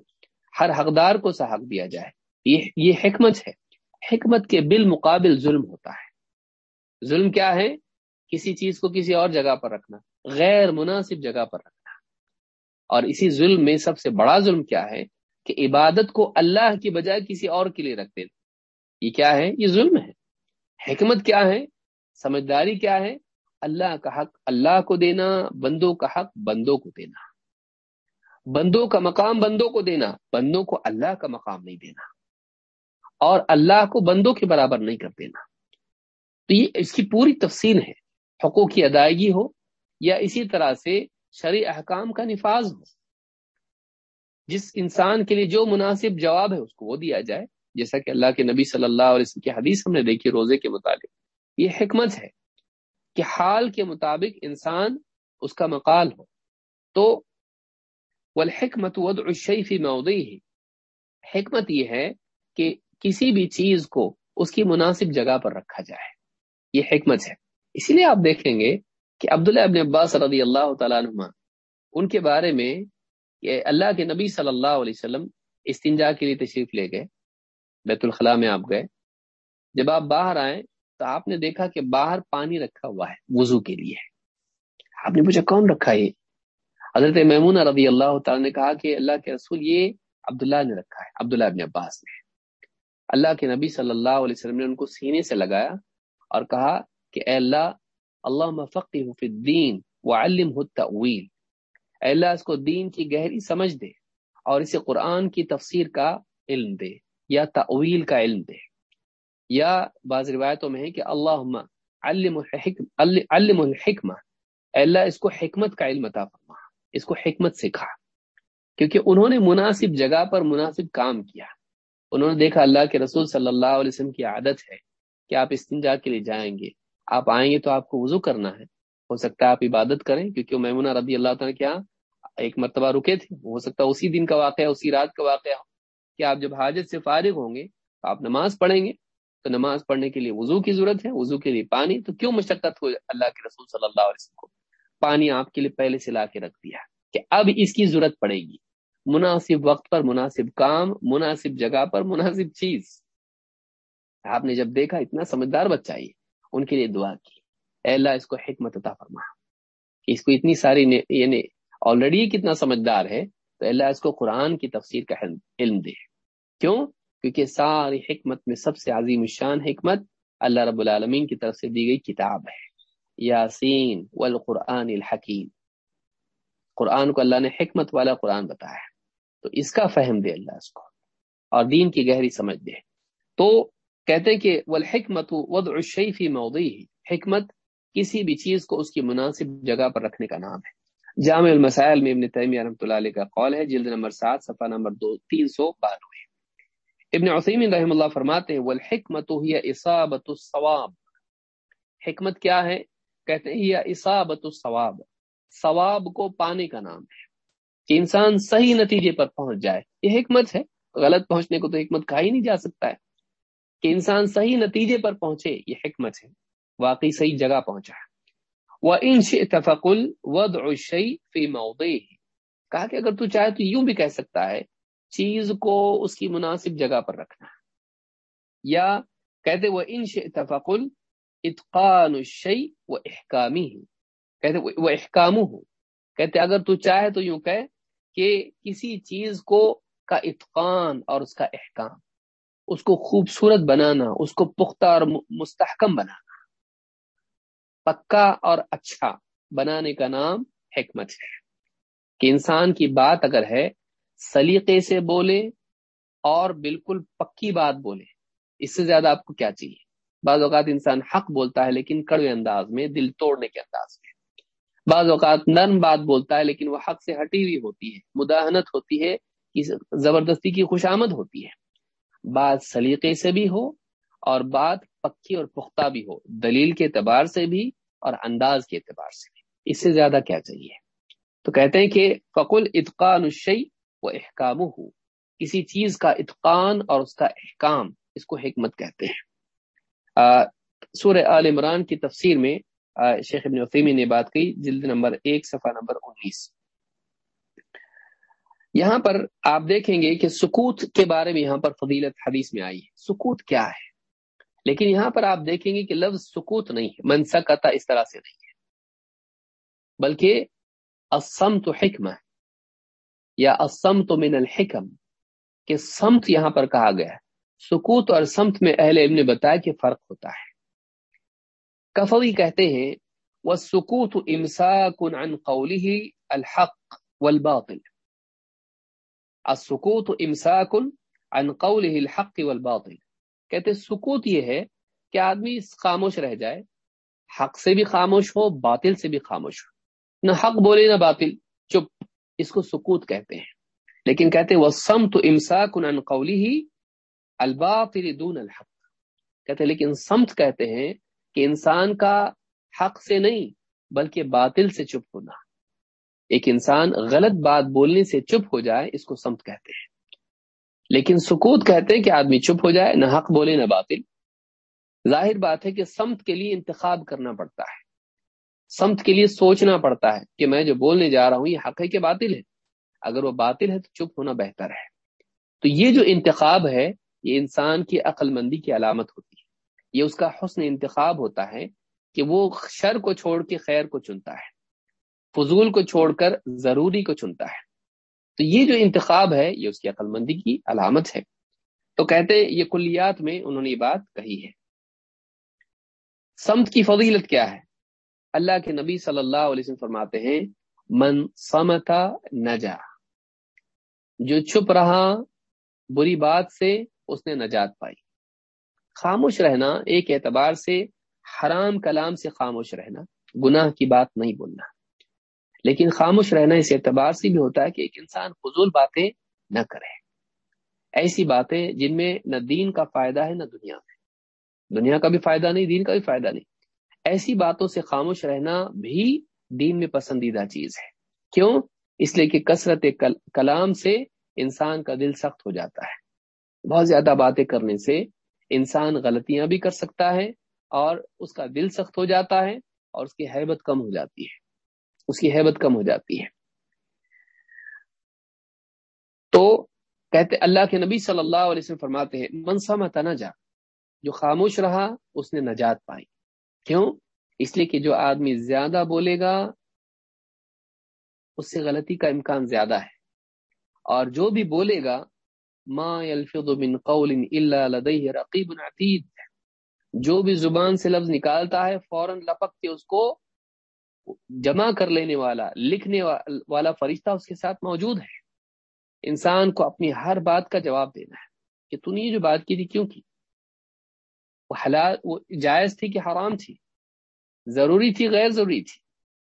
Speaker 1: ہر حقدار کو سا حق دیا جائے۔ یہ یہ حکمت ہے۔ حکمت کے بالمقابل ظلم ہوتا ہے۔ ظلم کیا ہے؟ کسی چیز کو کسی اور جگہ پر رکھنا، غیر مناسب جگہ پر رکھنا۔ اور اسی ظلم میں سب سے بڑا ظلم کیا ہے؟ کہ عبادت کو اللہ کی بجائے کسی اور کے لیے رکھ دینا۔ یہ کیا ہے؟ یہ ظلم ہے۔ حکمت کیا ہے؟ سمجھداری کیا ہے؟ اللہ کا حق اللہ کو دینا، بندوں کا حق بندوں کو دینا۔ بندوں کا مقام بندوں کو دینا، بندوں کو اللہ کا مقام نہیں دینا۔ اور اللہ کو بندوں کے برابر نہیں کر دینا۔ تو یہ اس کی پوری تفصیل ہے۔ حقوق کی ادائیگی ہو یا اسی طرح سے شرع احکام کا نفاذ ہو۔ جس انسان کے لیے جو مناسب جواب ہے اس کو وہ دیا جائے۔ جیسا کہ اللہ کے نبی صلی اللہ علیہ وسلم کی حدیث ہم نے دیکھی روزے کے متعلق یہ حکمت ہے کہ حال کے مطابق انسان اس کا مقال ہو۔ تو والحکمت وضع الشیء فی موضعه۔ حکمت یہ ہے کہ کسی بھی چیز کو اس کی مناسب جگہ پر رکھا جائے۔ یہ حکمت ہے۔ اسی لیے آپ دیکھیں گے کہ عبداللہ ابن عباس رضی اللہ تعالیٰ عنہ ان کے بارے میں کہ اللہ کے نبی صلی اللہ علیہ وسلم استنجا کے لیے تشریف لے گئے، بیت الخلاء میں آپ گئے۔ جب آپ باہر آئے تو آپ نے دیکھا کہ باہر پانی رکھا ہوا ہے، وضو کے لیے۔ آپ نے پوچھا کون رکھا یہ؟ حضرت میمون رضی اللہ تعالیٰ نے کہا کہ اللہ کے رسول یہ عبداللہ نے رکھا ہے، عبداللہ ابن عباس نے۔ اللہ کے نبی صلی اللہ علیہ وسلم نے ان کو سینے سے لگایا اور کہا کہ اے اللہ اللہ فی الدین وعلم التأویل۔ اے اللہ، اس کو دین کی گہری سمجھ دے اور اسے قرآن کی تفسیر کا علم دے یا تعویل کا علم دے۔ یا بعض روایتوں میں ہے کہ اللہ علم علم الحکمہ۔ اللہ، اس کو حکمت کا علم عطا فرما، اس کو حکمت سکھا۔ کیونکہ انہوں نے مناسب جگہ پر مناسب کام کیا۔ انہوں نے دیکھا اللہ کے رسول صلی اللہ علیہ وسلم کی عادت ہے کہ آپ استنجا کے لیے جائیں گے۔ آپ آئیں گے تو آپ کو وضو کرنا ہے۔ ہو سکتا ہے آپ عبادت کریں، کیونکہ میمونہ رضی اللہ تعالیٰ کیا ایک مرتبہ رکے تھے۔ ہو سکتا ہے اسی دن کا واقعہ، اسی رات کا واقعہ ہو۔ کہ آپ جب حاجت سے فارغ ہوں گے تو آپ نماز پڑھیں گے۔ تو نماز پڑھنے کے لیے وضو کی ضرورت ہے، وضو کے لیے پانی۔ تو کیوں مشقت ہو اللہ کے رسول صلی اللہ علیہ وسلم کو؟ پانی آپ کے لیے پہلے سے لا کے رکھ دیا کہ اب اس کی ضرورت پڑے گی۔ مناسب وقت پر مناسب کام، مناسب جگہ پر مناسب چیز۔ آپ نے جب دیکھا، اتنا سمجھدار بچہ ہی ان کے لیے دعا کی۔ اے اللہ، اس کو حکمت عطا فرما۔ اس کو اتنی ساری یعنی آلریڈی کتنا سمجھدار ہے۔ تو اللہ، اس کو قرآن کی تفسیر کا علم دے۔ کیوں؟ کیونکہ ساری حکمت میں سب سے عظیم شان حکمت اللہ رب العالمین کی طرف سے دی گئی کتاب ہے۔ یاسین والقرآن الحکیم۔ قرآن کو اللہ نے حکمت والا قرآن بتایا۔ تو اس کا فہم دے اللہ اس کو۔ اور دین کی گہری سمجھ دے۔ تو کہتے کہ والحکمت وضع الشیء فی موضعه۔ حکمت کسی بھی چیز کو اس کی مناسب جگہ پر رکھنے کا نام ہے۔ جامع المسائل میں ابن تیمیہ رحمۃ اللہ علیہ کا قول ہے، جلد نمبر سات، صفحہ نمبر دو، تین سو بانوے۔ ابن عثیمین رحم اللہ فرماتے ہیں والحکمت ہی اصابت الصواب۔ حکمت کیا ہے؟ کہتے ہیں یہ اصابت الصواب۔ ثواب کو پانے کا نام ہے۔ کہ انسان صحیح نتیجے پر پہنچ جائے۔ یہ حکمت ہے۔ غلط پہنچنے کو تو حکمت کہا ہی نہیں جا سکتا ہے۔ کہ انسان صحیح نتیجے پر پہنچے، یہ حکمت ہے۔ واقعی صحیح جگہ پہنچا ہے۔ وہ ان شفقل ود اوشی فی موقع کہا کہ اگر تو چاہے تو یوں بھی کہہ سکتا ہے، چیز کو اس کی مناسب جگہ پر رکھنا۔ یا کہتے وہ ان شفقل اتقان الشی و احکامی کہتے وہ احکام ہو کہتے اگر تو چاہے تو یوں کہ کسی چیز کو کا اتقان اور اس کا احکام، اس کو خوبصورت بنانا، اس کو پختہ اور مستحکم بنانا۔ پکا اور اچھا بنانے کا نام حکمت ہے۔ کہ انسان کی بات اگر ہے، سلیقے سے بولے اور بالکل پکی بات بولے، اس سے زیادہ آپ کو کیا چاہیے؟ بعض اوقات انسان حق بولتا ہے لیکن کڑوے انداز میں، دل توڑنے کے انداز میں۔ بعض اوقات نرم بات بولتا ہے، لیکن وہ حق سے ہٹی ہوئی ہوتی ہے، مداحنت ہوتی ہے زبردستی کی خوشامد ہوتی ہے۔ بات سلیقے سے بھی ہو اور بات پکی اور پختہ بھی ہو، دلیل کے اعتبار سے بھی اور انداز کے اعتبار سے بھی۔ اس سے زیادہ کیا چاہیے؟ تو کہتے ہیں کہ فقل اتقان الشی و احکام ہو کسی چیز کا اتقان اور اس کا احکام اس کو حکمت کہتے ہیں۔ سورہ آل عمران کی تفسیر میں شیخ ابن وفیمی نے بات کی، جلد نمبر ایک، صفحہ نمبر انیس۔ یہاں پر آپ دیکھیں گے کہ سکوت کے بارے میں یہاں پر فضیلت حدیث میں آئی ہے۔ سکوت کیا ہے؟ لیکن یہاں پر آپ دیکھیں گے کہ لفظ سکوت نہیں ہے منسا کتا اس طرح سے نہیں ہے۔ بلکہ اسم تو حکم یا اسم تو من الحکم، کہ سمت یہاں پر کہا گیا ہے۔ سکوت اور سمت میں اہل ابن نے بتایا کہ فرق ہوتا ہے۔ کفوی کہتے ہیں وہ سکوت امسا کن قولی الحق والباطل۔ السکوت امساک عن قوله الحق والباطل۔ کہتے سکوت یہ ہے کہ آدمی خاموش رہ جائے، حق سے بھی خاموش ہو، باطل سے بھی خاموش ہو۔ نہ حق بولے نہ باطل، چپ، اس کو سکوت کہتے ہیں۔ لیکن کہتے وہ سم تو امساک ان قولی الباطل دون الحق۔ کہتے لیکن سمت کہتے ہیں کہ انسان کا حق سے نہیں بلکہ باطل سے چپ ہونا۔ ایک انسان غلط بات بولنے سے چپ ہو جائے، اس کو سمت کہتے ہیں۔ لیکن سکوت کہتے ہیں کہ آدمی چپ ہو جائے، نہ حق بولے نہ باطل۔ ظاہر بات ہے کہ سمت کے لیے انتخاب کرنا پڑتا ہے۔ سمت کے لیے سوچنا پڑتا ہے کہ میں جو بولنے جا رہا ہوں، یہ حق ہے کہ باطل ہے۔ اگر وہ باطل ہے تو چپ ہونا بہتر ہے۔ تو یہ جو انتخاب ہے، یہ انسان کی عقل مندی کی علامت ہوتی ہے۔ یہ اس کا حسن انتخاب ہوتا ہے کہ وہ شر کو چھوڑ کے خیر کو چنتا ہے، فضول کو چھوڑ کر ضروری کو چنتا ہے۔ تو یہ جو انتخاب ہے، یہ اس کی عقل مندی کی علامت ہے۔ تو کہتے یہ کلیات میں انہوں نے یہ بات کہی ہے۔ سمت کی فضیلت کیا ہے؟ اللہ کے نبی صلی اللہ علیہ وسلم فرماتے ہیں، من سمتا نجا جو چھپ رہا، بری بات سے اس نے نجات پائی۔ خاموش رہنا ایک اعتبار سے حرام کلام سے خاموش رہنا، گناہ کی بات نہیں بولنا۔ لیکن خاموش رہنا اس اعتبار سے بھی ہوتا ہے کہ ایک انسان فضول باتیں نہ کرے۔ ایسی باتیں جن میں نہ دین کا فائدہ ہے نہ دنیا میں۔ دنیا کا بھی فائدہ نہیں، دین کا بھی فائدہ نہیں۔ ایسی باتوں سے خاموش رہنا بھی دین میں پسندیدہ چیز ہے۔ کیوں؟ اس لیے کہ کثرت کلام سے انسان کا دل سخت ہو جاتا ہے۔ بہت زیادہ باتیں کرنے سے انسان غلطیاں بھی کر سکتا ہے اور اس کا دل سخت ہو جاتا ہے اور اس کی حیبت کم ہو جاتی ہے۔ اس کی حیبت کم ہو جاتی ہے۔ تو کہتے اللہ کے نبی صلی اللہ علیہ وسلم فرماتے ہیں منسا متنجا جو خاموش رہا، اس نے نجات پائی۔ کیوں؟ اس لیے کہ جو آدمی زیادہ بولے گا، اس سے غلطی کا امکان زیادہ ہے۔ اور جو بھی بولے گا ما يلفظ من قول الا لديه رقیب عتید جو بھی زبان سے لفظ نکالتا ہے، فوراً لپک کے اس کو جمع کر لینے والا، لکھنے والا فرشتہ اس کے ساتھ موجود ہے۔ انسان کو اپنی ہر بات کا جواب دینا ہے کہ تو نے یہ جو بات کی تھی، کیوں کی؟ وہ حلال، وہ جائز تھی کہ حرام تھی؟ ضروری تھی، غیر ضروری تھی؟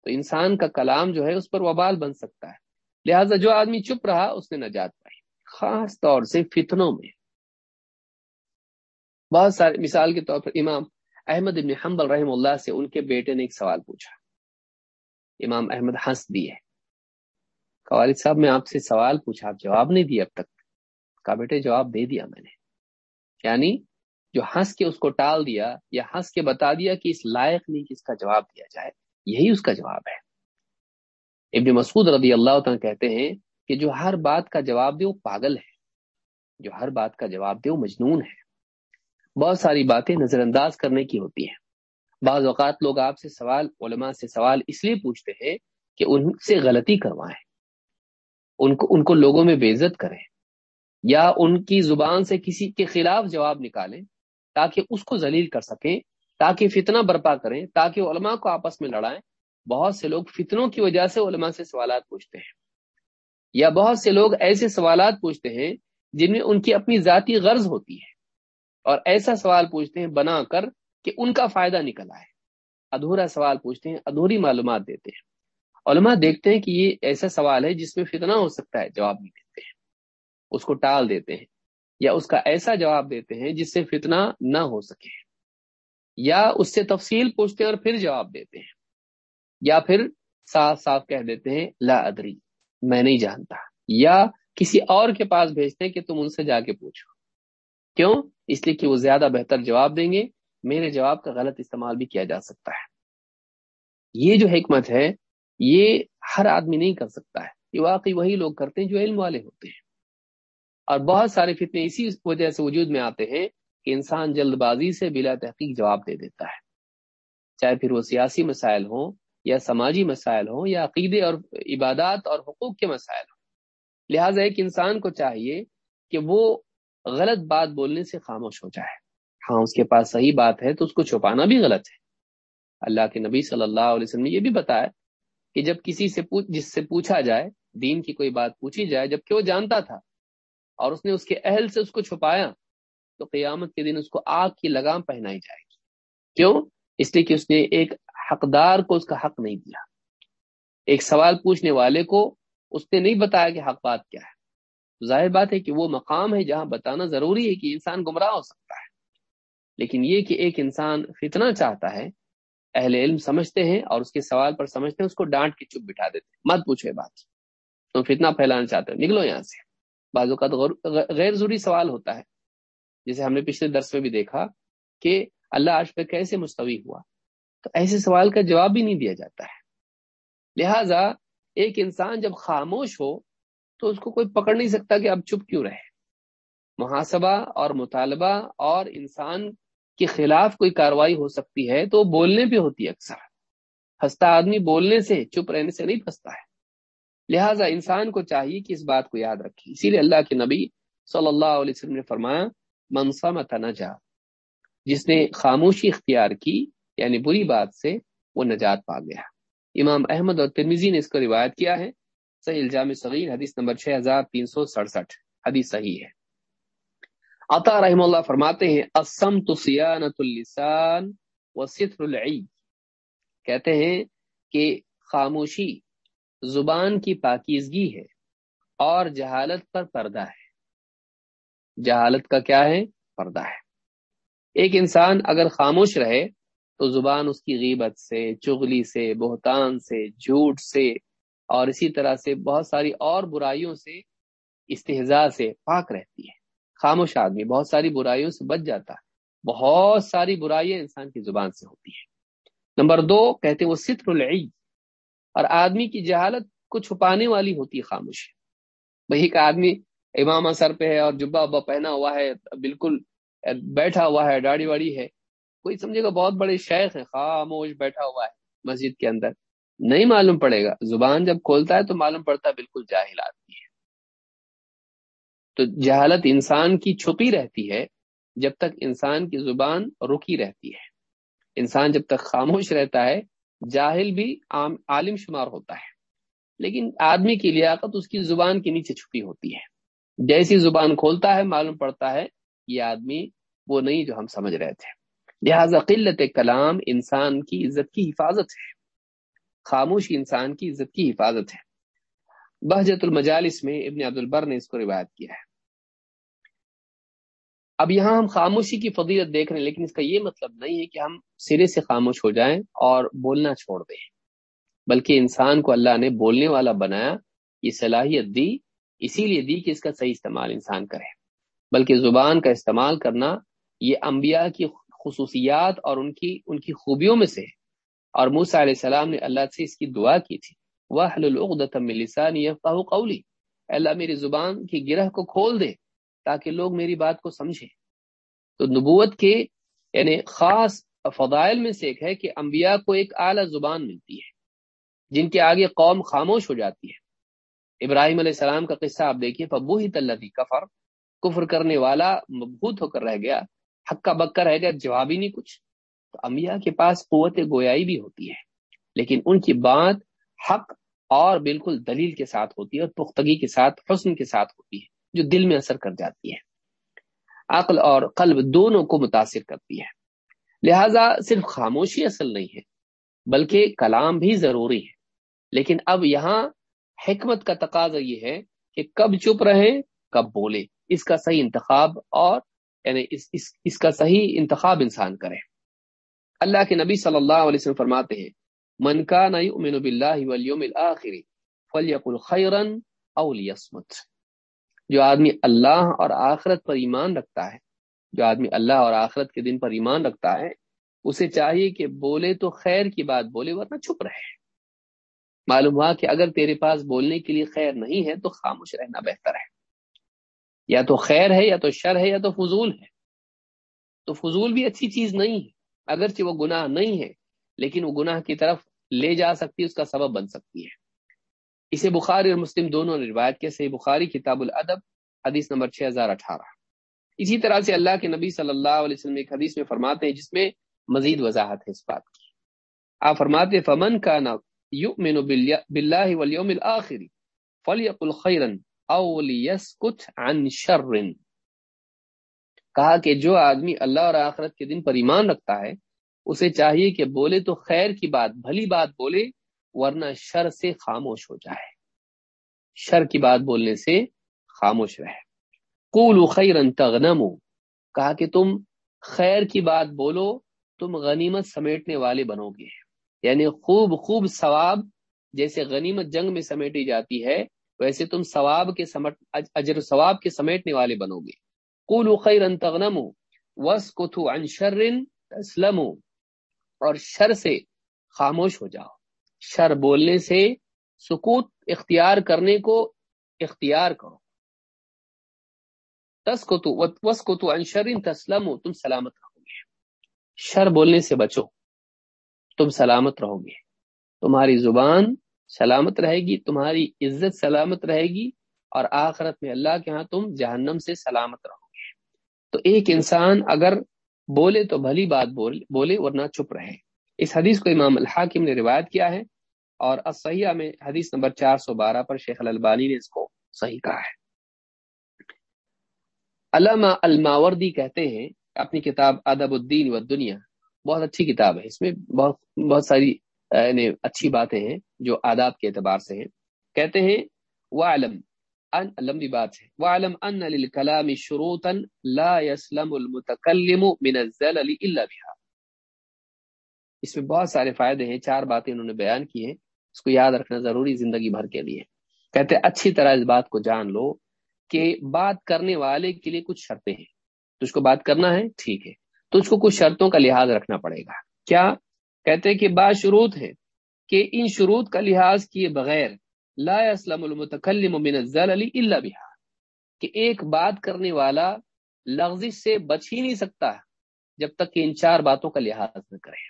Speaker 1: تو انسان کا کلام جو ہے، اس پر وبال بن سکتا ہے۔ لہٰذا جو آدمی چپ رہا، اس نے نجات پائی۔ خاص طور سے فتنوں میں۔ بہت سارے مثال کے طور پر امام احمد ابن حنبل رحم اللہ سے ان کے بیٹے نے ایک سوال پوچھا۔ امام احمد ہنس دیے والد صاحب، میں آپ سے سوال پوچھا، آپ جواب نہیں دیا اب تک۔ کہا، بیٹے، جواب دے دیا میں نے۔ یعنی جو ہنس کے اس کو ٹال دیا یا ہنس کے بتا دیا کہ اس لائق نہیں کہ اس کا جواب دیا جائے، یہی اس کا جواب ہے۔ ابن مسعود رضی اللہ تعالیٰ کہتے ہیں کہ جو ہر بات کا جواب دے، وہ پاگل ہے۔ جو ہر بات کا جواب دے، وہ مجنون ہے۔ بہت ساری باتیں نظر انداز کرنے کی ہوتی ہیں۔ بعض اوقات لوگ آپ سے سوال، علماء سے سوال اس لیے پوچھتے ہیں کہ ان سے غلطی کروائیں۔ ان کو ان کو لوگوں میں بے عزت کریں۔ یا ان کی زبان سے کسی کے خلاف جواب نکالیں تاکہ اس کو ذلیل کر سکیں، تاکہ فتنہ برپا کریں، تاکہ علماء کو آپس میں لڑائیں۔ بہت سے لوگ فتنوں کی وجہ سے علماء سے سوالات پوچھتے ہیں۔ یا بہت سے لوگ ایسے سوالات پوچھتے ہیں جن میں ان کی اپنی ذاتی غرض ہوتی ہے اور ایسا سوال پوچھتے ہیں بنا کر کہ ان کا فائدہ نکل آئے۔ ادھورا سوال پوچھتے ہیں، ادھوری معلومات دیتے ہیں۔ علماء دیکھتے ہیں کہ یہ ایسا سوال ہے جس میں فتنہ ہو سکتا ہے، جواب نہیں دیتے ہیں۔ اس کو ٹال دیتے ہیں یا اس کا ایسا جواب دیتے ہیں جس سے فتنہ نہ ہو سکے۔ یا اس سے تفصیل پوچھتے ہیں اور پھر جواب دیتے ہیں۔ یا پھر صاف صاف کہہ دیتے ہیں، لا ادری۔ میں نہیں جانتا۔ یا کسی اور کے پاس بھیجتے ہیں کہ تم ان سے جا کے پوچھو۔ کیوں؟ اس لیے کہ وہ زیادہ بہتر جواب دیں گے۔ میرے جواب کا غلط استعمال بھی کیا جا سکتا ہے۔ یہ جو حکمت ہے، یہ ہر آدمی نہیں کر سکتا ہے۔ یہ واقعی وہی لوگ کرتے ہیں جو علم والے ہوتے ہیں۔ اور بہت سارے فتنے اسی وجہ سے وجود میں آتے ہیں کہ انسان جلد بازی سے بلا تحقیق جواب دے دیتا ہے۔ چاہے پھر وہ سیاسی مسائل ہوں یا سماجی مسائل ہوں یا عقیدے اور عبادات اور حقوق کے مسائل ہوں۔ لہٰذا ایک انسان کو چاہیے کہ وہ غلط بات بولنے سے خاموش ہو جائے۔ ہاں اس کے پاس صحیح بات ہے تو اس کو چھپانا بھی غلط ہے۔ اللہ کے نبی صلی اللہ علیہ وسلم نے یہ بھی بتایا کہ جب کسی سے پوچھ جس سے پوچھا جائے، دین کی کوئی بات پوچھی جائے جبکہ وہ جانتا تھا اور اس نے اس کے اہل سے اس کو چھپایا، تو قیامت کے دن اس کو آگ کی لگام پہنائی جائے گی۔ کیوں؟ اس لیے کہ اس نے ایک حقدار کو اس کا حق نہیں دیا۔ ایک سوال پوچھنے والے کو اس نے نہیں بتایا کہ حق بات کیا ہے۔ ظاہر بات ہے کہ وہ مقام ہے جہاں بتانا ضروری ہے کہ انسان گمراہ ہو سکتا ہے۔ لیکن یہ کہ ایک انسان فتنہ چاہتا ہے، اہل علم سمجھتے ہیں اور اس کے سوال پر سمجھتے ہیں، اس کو ڈانٹ کے چپ بٹھا دیتے ہیں۔ مت پوچھے بات۔ تم فتنہ پھیلانا چاہتے ہو، نکلو یہاں سے۔ بعض اوقات غیر ضروری سوال ہوتا ہے۔ جسے ہم نے پچھلے درس میں بھی دیکھا کہ اللہ عرش پہ کیسے مستوی ہوا۔ تو ایسے سوال کا جواب بھی نہیں دیا جاتا ہے۔ لہذا ایک انسان جب خاموش ہو تو اس کو کوئی پکڑ نہیں سکتا کہ اب چپ کیوں رہے۔ محاسبہ اور مطالبہ اور انسان کے خلاف کوئی کاروائی ہو سکتی ہے تو بولنے پہ ہوتی ہے اکثر۔ ہنستا آدمی بولنے سے، چپ رہنے سے نہیں پھنستا ہے۔ لہٰذا انسان کو چاہیے کہ اس بات کو یاد رکھے۔ اسی لیے اللہ کے نبی صلی اللہ علیہ وسلم نے فرمایا منسا متنجا جس نے خاموشی اختیار کی یعنی بری بات سے وہ نجات پا گیا۔ امام احمد اور ترمیزی نے اس کو روایت کیا ہے۔ صحیح الجام صغیر حدیث نمبر 6337 حدیث صحیح ہے۔ عطا رحم اللہ فرماتے ہیں اسم سیانت و ستر کہتے ہیں کہ خاموشی زبان کی پاکیزگی ہے اور جہالت پر پردہ ہے۔ جہالت کا کیا ہے؟ پردہ ہے۔ ایک انسان اگر خاموش رہے تو زبان اس کی غیبت سے، چغلی سے، بہتان سے، جھوٹ سے اور اسی طرح سے بہت ساری اور برائیوں سے استحضاء سے پاک رہتی ہے۔ خاموش آدمی بہت ساری برائیوں سے بچ جاتا ہے۔ بہت ساری برائیاں انسان کی زبان سے ہوتی ہیں۔ نمبر دو، کہتے ہیں وہ ستر العید اور آدمی کی جہالت کو چھپانے والی ہوتی ہے خاموشی۔ وہی ایک آدمی امام سر پہ ہے اور جبا ابا پہنا ہوا ہے، بالکل بیٹھا ہوا ہے ڈاڑی واڑی ہے۔ کوئی سمجھے گا بہت بڑے شیخ ہے خاموش بیٹھا ہوا ہے مسجد کے اندر۔ نہیں معلوم پڑے گا۔ زبان جب کھولتا ہے تو معلوم پڑتا ہے بالکل جاہل آدمی ہے۔ تو جہالت انسان کی چھپی رہتی ہے جب تک انسان کی زبان رکی رہتی ہے۔ انسان جب تک خاموش رہتا ہے، جاہل بھی عالم شمار ہوتا ہے۔ لیکن آدمی کی لیاقت اس کی زبان کے نیچے چھپی ہوتی ہے۔ جیسی زبان کھولتا ہے، معلوم پڑتا ہے یہ آدمی وہ نہیں جو ہم سمجھ رہے تھے۔ لہذا قلت کلام انسان کی عزت کی حفاظت ہے۔ خاموشی انسان کی عزت کی حفاظت ہے۔ بہجت المجالس میں ابن عبد البر نے اس کو روایت کیا ہے۔ اب یہاں ہم خاموشی کی فضیلت دیکھ رہے ہیں، لیکن اس کا یہ مطلب نہیں ہے کہ ہم سرے سے خاموش ہو جائیں اور بولنا چھوڑ دیں۔ بلکہ انسان کو اللہ نے بولنے والا بنایا، یہ صلاحیت دی، اسی لیے دی کہ اس کا صحیح استعمال انسان کرے۔ بلکہ زبان کا استعمال کرنا، یہ انبیاء کی خصوصیات اور ان کی ان کی خوبیوں میں سے ہے۔ اور موسا علیہ السلام نے اللہ سے اس کی دعا کی تھی۔ وہ قولی اللہ، میری زبان کی گرہ کو کھول دے تاکہ لوگ میری بات کو سمجھیں۔ تو نبوت کے یعنی خاص فضائل میں سے ایک ہے کہ انبیاء کو ایک اعلیٰ زبان ملتی ہے، جن کے آگے قوم خاموش ہو جاتی ہے۔ ابراہیم علیہ السلام کا قصہ آپ دیکھیے فبو ہی تلتی کفر کفر کرنے والا مبہوت ہو کر رہ گیا۔ حقہ بکا رہ گیا جواب ہی نہیں کچھ، تو انبیاء کے پاس قوت گویائی بھی ہوتی ہے۔ لیکن ان کی بات حق اور بالکل دلیل کے ساتھ ہوتی ہے اور پختگی کے ساتھ، حسن کے ساتھ ہوتی ہے، جو دل میں اثر کر جاتی ہے۔ عقل اور قلب دونوں کو متاثر کرتی ہے۔ لہذا صرف خاموشی اصل نہیں ہے، بلکہ کلام بھی ضروری ہے۔ لیکن اب یہاں حکمت کا تقاضا یہ ہے کہ کب چپ رہے، کب بولے۔ اس کا صحیح انتخاب اور یعنی اس, اس, اس کا صحیح انتخاب انسان کرے۔ اللہ کے نبی صلی اللہ علیہ وسلم فرماتے ہیں من کا نئی باللہ والیوم الاخر فلیقل خیرا او لیصمت جو آدمی اللہ اور آخرت پر ایمان رکھتا ہے جو آدمی اللہ اور آخرت کے دن پر ایمان رکھتا ہے اسے چاہیے کہ بولے تو خیر کی بات بولے ورنہ چھپ رہے۔ معلوم ہوا کہ اگر تیرے پاس بولنے کے لیے خیر نہیں ہے تو خاموش رہنا بہتر ہے۔ یا تو خیر ہے یا تو شر ہے یا تو فضول ہے۔ تو فضول بھی اچھی چیز نہیں ہے، اگرچہ وہ گناہ نہیں ہے، لیکن وہ گناہ کی طرف لے جا سکتی اس کا سبب بن سکتی ہے۔ اسے بخاری اور مسلم دونوں نے روایت کے صحیح بخاری، کتاب الادب، حدیث نمبر 6018 اسی طرح سے اللہ کے نبی صلی اللہ علیہ وسلم ایک حدیث میں فرماتے ہیں، جس میں مزید وضاحت ہے اس بات کی۔ آپ فرماتے فمن کا نا یؤمن باللہ والیوم الاخر فلیقل خیرا او لیسکت عن شر کہا کہ جو آدمی اللہ اور آخرت کے دن پر ایمان رکھتا ہے، اسے چاہیے کہ بولے تو خیر کی بات، بھلی بات بولے، ورنہ شر سے خاموش ہو جائے۔ شر کی بات بولنے سے خاموش رہے۔ قولو خیرن تغنمو کہا کہ تم خیر کی بات بولو، تم غنیمت سمیٹنے والے بنو گے۔ یعنی خوب خوب ثواب جیسے غنیمت جنگ میں سمیٹی جاتی ہے ویسے تم ثواب کے سمٹ، اجر ثواب کے سمیٹنے والے بنو گے۔ قولو خیرن تغنمو وسکتو عن شر تسلمو اور شر سے خاموش ہو جاؤ۔ شر بولنے سے سکوت اختیار کرنے کو اختیار کرو۔ تس کو وس کو تو انشرین تسلم تم سلامت رہو گے۔ شر بولنے سے بچو، تم سلامت رہو گے۔ تمہاری زبان سلامت رہے گی، تمہاری عزت سلامت رہے گی اور آخرت میں اللہ کے ہاں تم جہنم سے سلامت رہو گے۔ تو ایک انسان اگر بولے تو بھلی بات بولے ورنہ چپ رہے۔ اس حدیث کو امام الحاکم نے روایت کیا ہے اور اسیہ میں حدیث نمبر چار سو بارہ پر شیخ البانی نے اس کو صحیح کہا ہے۔ علامہ الماوردی کہتے ہیں، اپنی کتاب ادب الدین و دنیا بہت اچھی کتاب ہے۔ اس میں بہت بہت ساری یعنی اچھی باتیں ہیں جو آداب کے اعتبار سے ہیں۔ کہتے ہیں وعلم ان لمبی بات ہے۔ وعلم ان للکلام شروطا لا يسلم المتکلم من الزلل الا بها۔ اس میں بہت سارے فائدے ہیں، چار باتیں انہوں نے بیان کی ہیں۔ اس کو یاد رکھنا ضروری زندگی بھر کے لیے۔ کہتے اچھی طرح اس بات کو جان لو کہ بات کرنے والے کے لیے کچھ شرطیں ہیں۔ تجھ کو بات کرنا ہے؟ ٹھیک ہے۔ تجھ کو کچھ شرطوں کا لحاظ رکھنا پڑے گا۔ کیا کہتے کہ بعض شروط ہے کہ ان شروط کا لحاظ کیے بغیر لا اسلم المتکلم من الزلل الا بها، کہ ایک بات کرنے والا لغزش سے بچ ہی نہیں سکتا جب تک کہ ان چار باتوں کا لحاظ نہ کرے۔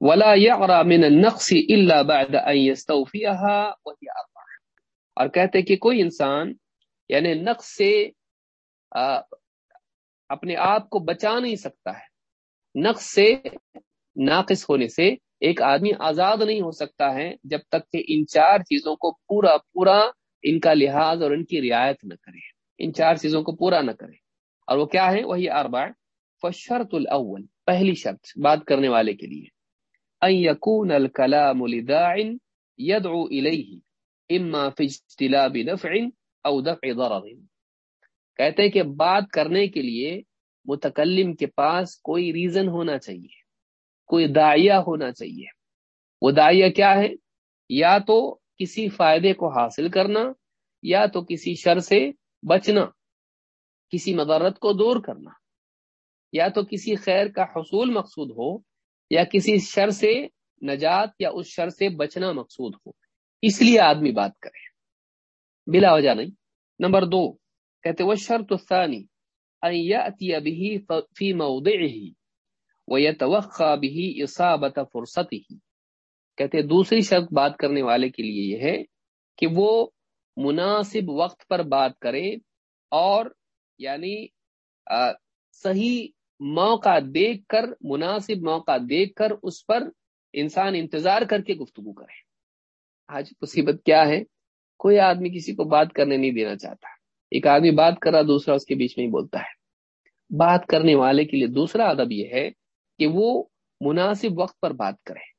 Speaker 1: ولا يعرى من النقص الا بعد ان يستوفيها وهي اربع۔ اور کہتے کہ کوئی انسان یعنی نقص سے اپنے آپ کو بچا نہیں سکتا ہے۔ نقص سے ناقص ہونے سے ایک آدمی آزاد نہیں ہو سکتا ہے جب تک کہ ان چار چیزوں کو پورا پورا ان کا لحاظ اور ان کی رعایت نہ کرے۔ ان چار چیزوں کو پورا نہ کرے۔ اور وہ کیا ہے؟ وہی اربع فشرط الاول، پہلی شرط بات کرنے والے کے لیے۔ ان يكون الكلام لداع يدعو اليه اما في اجتلاب نفع او دفع ضرر۔ کہتے ہیں کہ بات کرنے کے لیے متکلم کے پاس کوئی ریزن ہونا چاہیے۔ کوئی دائیہ ہونا چاہیے۔ وہ دائیہ کیا ہے؟ یا تو کسی فائدے کو حاصل کرنا، یا تو کسی شر سے بچنا، کسی مدرت کو دور کرنا۔ یا تو کسی خیر کا حصول مقصود ہو، یا کسی شر سے نجات یا اس شر سے بچنا مقصود ہو۔ اس لیے آدمی بات کرے۔ بلا وجہ نہیں۔ نمبر دو، کہتے وہ شرط الثانی ان یأتی به فی موضعه۔ ویتوقع به اصابت فرصته۔ کہتے دوسری شرط بات کرنے والے کے لیے یہ ہے کہ وہ مناسب وقت پر بات کرے اور یعنی صحیح موقع دیکھ کر، مناسب موقع دیکھ کر اس پر انسان انتظار کر کے گفتگو کرے۔ آج مصیبت کیا ہے؟ کوئی آدمی کسی کو بات کرنے نہیں دینا چاہتا۔ ایک آدمی بات کر رہا، دوسرا اس کے بیچ میں ہی بولتا ہے۔ بات کرنے والے کے لیے دوسرا ادب یہ ہے کہ وہ مناسب وقت پر بات کرے۔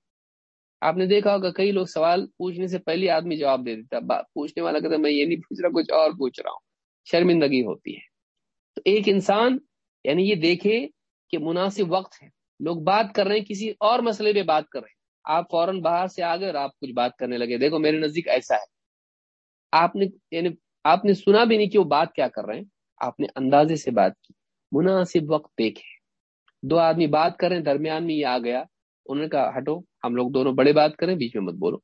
Speaker 1: آپ نے دیکھا ہوگا کئی لوگ سوال پوچھنے سے پہلے آدمی جواب دے دیتا پوچھنے والا کہتا میں یہ نہیں پوچھ رہا، کچھ اور پوچھ رہا ہوں۔ شرمندگی ہوتی ہے۔ تو ایک انسان یعنی یہ دیکھے کہ مناسب وقت ہے۔ لوگ بات کر رہے ہیں، کسی اور مسئلے پہ بات کر رہے ہیں۔ آپ فوراً باہر سے آگے اور آپ کچھ بات کرنے لگے۔ دیکھو، میرے نزدیک ایسا ہے۔ آپ نے یعنی آپ نے سنا بھی نہیں کہ وہ بات کیا کر رہے ہیں۔ آپ نے اندازے سے بات کی۔ مناسب وقت دیکھے۔ دو آدمی بات کر رہے ہیں، درمیان میں یہ آ گیا۔ انہوں نے کہا، ہٹو، ہم لوگ دونوں بڑے بات کریں، بیچ میں مت بولو۔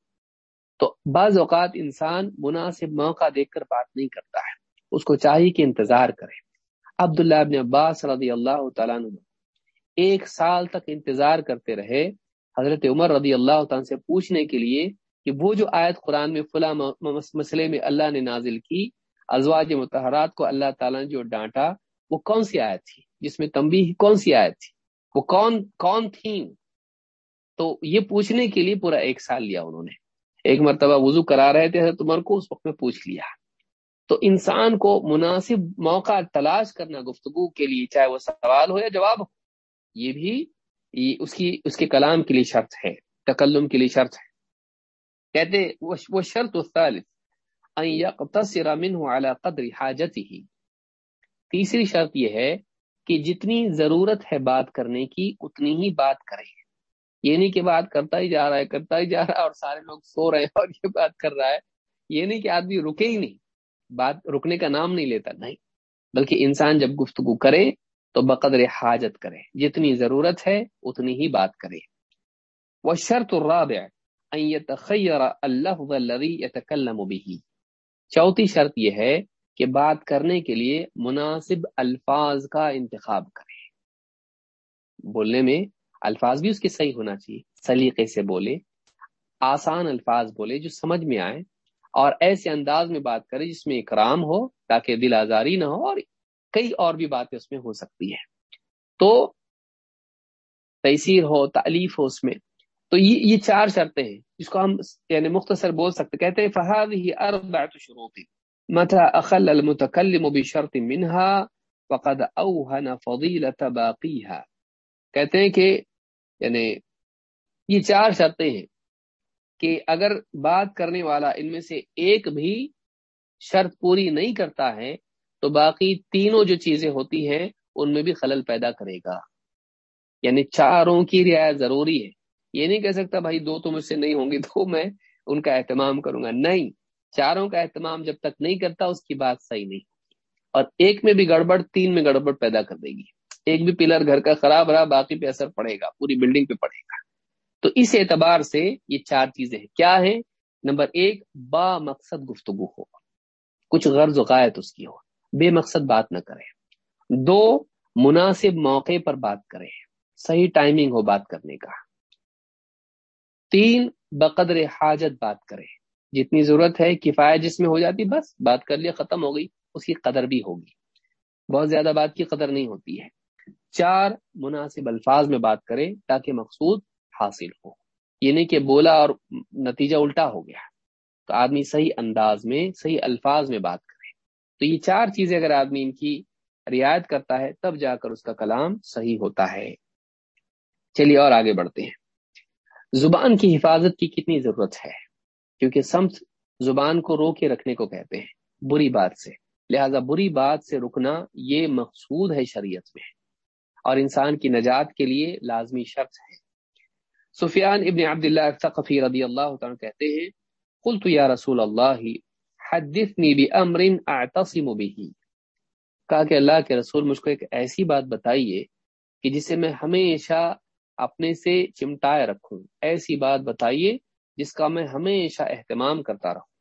Speaker 1: تو بعض اوقات انسان مناسب موقع دیکھ کر بات نہیں کرتا ہے۔ اس کو چاہیے کہ انتظار کرے۔ عبداللہ ابن عباس رضی اللہ تعالیٰ عنہ ایک سال تک انتظار کرتے رہے۔ حضرت عمر رضی اللہ تعالیٰ سے پوچھنے کے لیے کہ وہ جو آیت قرآن میں فلاں مسئلے میں اللہ نے نازل کی، ازواج متحرات کو اللہ تعالیٰ نے جو ڈانٹا، وہ کون سی آیت تھی؟ جس میں تمبی کون سی آیت تھی؟ وہ کون کون تھی؟ تو یہ پوچھنے کے لیے پورا ایک سال لیا انہوں نے۔ ایک مرتبہ وضو کرا رہے تھے حضرت عمر کو، اس وقت میں پوچھ لیا۔ تو انسان کو مناسب موقع تلاش کرنا گفتگو کے لیے چاہے وہ سوال ہو یا جواب ہو، یہ بھی اس کی، اس کے کلام کے لیے شرط ہے، تکلم کے لیے شرط ہے۔ کہتے وہ شرط الثالث، ان يقتصر منه على قدر حاجته۔ تیسری شرط یہ ہے کہ جتنی ضرورت ہے بات کرنے کی، اتنی ہی بات کرے۔ یہ نہیں کہ بات کرتا ہی جا رہا ہے، کرتا ہی جا رہا ہے اور سارے لوگ سو رہے ہیں اور یہ بات کر رہا ہے۔ یہ نہیں کہ آدمی رکے ہی نہیں۔ بات رکنے کا نام نہیں لیتا، نہیں۔ بلکہ انسان جب گفتگو کرے تو بقدر حاجت کرے۔ جتنی ضرورت ہے، اتنی ہی بات کرے۔ وہ شرط الرابع ان يتخير اللفظ الذي يتكلم به۔ چوتھی شرط یہ ہے کہ بات کرنے کے لیے مناسب الفاظ کا انتخاب کرے بولنے میں الفاظ بھی اس کے صحیح ہونا چاہیے، سلیقے سے بولے آسان الفاظ بولے جو سمجھ میں آئے اور ایسے انداز میں بات کرے جس میں اکرام ہو تاکہ دل آزاری نہ ہو اور کئی اور بھی باتیں اس میں ہو سکتی ہے تو تیسیر ہو تعلیف ہو اس میں۔ تو یہ یہ چار شرطیں ہیں، جس کو ہم یعنی مختصر بول سکتے، کہتے ہیں فہاد ہی اربعت شروط۔ متى اخل المتكلم بشرط منها فقد اوہن فضیلت باقیہ کہتے ہیں کہ یعنی یہ چار شرطیں ہیں کہ اگر بات کرنے والا ان میں سے ایک بھی شرط پوری نہیں کرتا ہے، تو باقی تینوں جو چیزیں ہوتی ہیں، ان میں بھی خلل پیدا کرے گا۔ یعنی چاروں کی رعایت ضروری ہے۔ یہ نہیں کہہ سکتا بھائی دو تو مجھ سے نہیں ہوں گی تو میں ان کا اہتمام کروں گا۔ نہیں۔ چاروں کا اہتمام جب تک نہیں کرتا، اس کی بات صحیح نہیں۔ اور ایک میں بھی گڑبڑ، تین میں گڑبڑ پیدا کر دے گی۔ ایک بھی پلر گھر کا خراب رہا، باقی پہ اثر پڑے گا، پوری بلڈنگ پہ پڑے گا۔ تو اس اعتبار سے یہ چار چیزیں ہیں۔ کیا ہے نمبر ایک، با مقصد گفتگو ہو۔ کچھ غرض وقایت اس کی ہو۔ بے مقصد بات نہ کرے دو، مناسب موقع پر بات کرے صحیح ٹائمنگ ہو بات کرنے کا۔ تین، بقدر حاجت بات کرے جتنی ضرورت ہے کفایت جس میں ہو جاتی، بس بات کر لیا، ختم ہو گئی، اس کی قدر بھی ہوگی۔ بہت زیادہ بات کی قدر نہیں ہوتی ہے۔ چار مناسب الفاظ میں بات کرے تاکہ مقصود حاصل ہو۔ یہ نہیں کہ بولا اور نتیجہ الٹا ہو گیا۔ تو آدمی صحیح انداز میں، صحیح الفاظ میں بات کرے۔ تو یہ چار چیزیں اگر آدمی ان کی رعایت کرتا ہے، تب جا کر اس کا کلام صحیح ہوتا ہے۔ چلیے اور آگے بڑھتے ہیں۔ زبان کی حفاظت کی کتنی ضرورت ہے؟ کیونکہ سمت زبان کو رو کے رکھنے کو کہتے ہیں، بری بات سے۔ لہذا بری بات سے رکنا یہ مقصود ہے شریعت میں۔ اور انسان کی نجات کے لیے لازمی شرط ہے۔ سفیان ابن عبداللہ ثقفی رضی اللہ تعالیٰ کہتے ہیں، قلت یا رسول اللہ، حدثنی بامر اعتصم به۔ کہا کہ اللہ کے رسول مجھ کو ایک ایسی بات بتائیے کہ جسے میں ہمیشہ اپنے سے چمٹائے رکھوں۔ ایسی بات بتائیے جس کا میں ہمیشہ اہتمام کرتا رہوں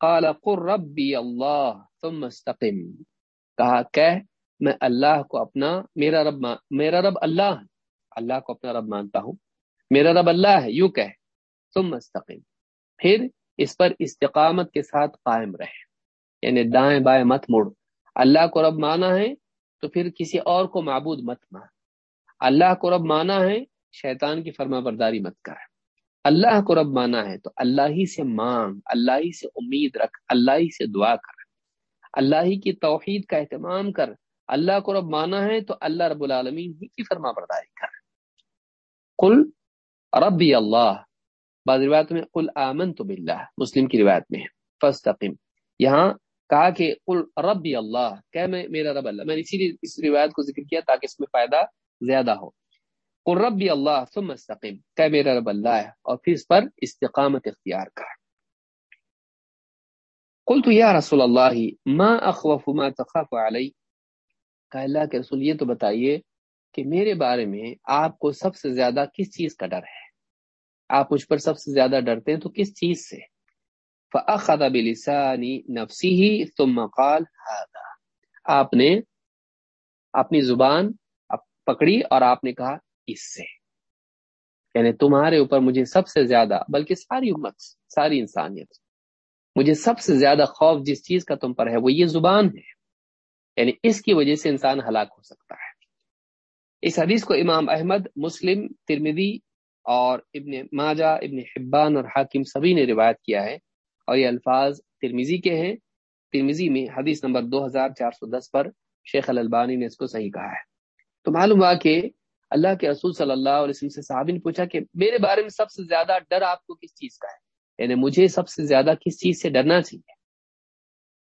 Speaker 1: قال قر ربی اللہ ثم استقم۔ کہا کہ میں اللہ کو اپنا، میرا رب میرا رب اللہ اللہ کو اپنا رب مانتا ہوں۔ میرا رب اللہ ہے، یوں کہ ثم استقم۔ پھر اس پر استقامت کے ساتھ قائم رہے۔ یعنی دائیں بائیں مت مڑ اللہ کو رب مانا ہے، تو پھر کسی اور کو معبود مت مان اللہ کو رب مانا ہے، شیطان کی فرما برداری مت کر اللہ کو رب مانا ہے تو اللہ ہی سے مانگ، اللہ ہی سے امید رکھ، اللہ ہی سے دعا کر۔ اللہ ہی کی توحید کا اہتمام کر۔ اللہ کو رب مانا ہے تو اللہ رب العالمین ہی کی فرما برداری کر۔ قل ربی اللہ۔ بعض روایت میں قل آمن تو مسلم کی روایت میں فستقم یہاں کہا کہ قل ربی اللہ۔ کہ میں، میرا رب اللہ۔ میں نے اسی لیے اس روایت کو ذکر کیا تاکہ اس میں فائدہ زیادہ ہو۔ قل ربی اللہ ثم استقم، کہ میرا رب اللہ ہے، اور پھر اس پر استقامت اختیار کر۔ قلت یا رسول اللہ، ما اخوف ما تخاف علی۔ کہ اللہ کے رسول یہ تو بتائیے کہ میرے بارے میں آپ کو سب سے زیادہ کس چیز کا ڈر ہے؟ آپ مجھ پر سب سے زیادہ ڈرتے ہیں تو کس چیز سے؟ فأخذ بلسان نفسه ثم قال هذا۔ آپ نے اپنی زبان پکڑی اور آپ نے کہا اس سے۔ یعنی تمہارے اوپر مجھے سب سے زیادہ، بلکہ ساری امت، ساری انسانیت، مجھے سب سے زیادہ خوف جس چیز کا تم پر ہے، وہ یہ زبان ہے۔ یعنی اس کی وجہ سے انسان ہلاک ہو سکتا ہے۔ اس حدیث کو امام احمد، مسلم ترمدی اور ابن ماجہ، ابن حبان اور حاکم سبھی نے روایت کیا ہے۔ اور یہ الفاظ ترمیزی کے ہیں۔ ترمیزی میں حدیث نمبر دو ہزار چار سو دس پر شیخ الالبانی نے اس کو صحیح کہا ہے۔ تو معلوم ہوا کہ اللہ کے رسول صلی اللہ علیہ وسلم سے صحابی نے پوچھا کہ میرے بارے میں سب سے زیادہ ڈر آپ کو کس چیز کا ہے؟ یعنی مجھے سب سے زیادہ کس چیز سے ڈرنا چاہیے؟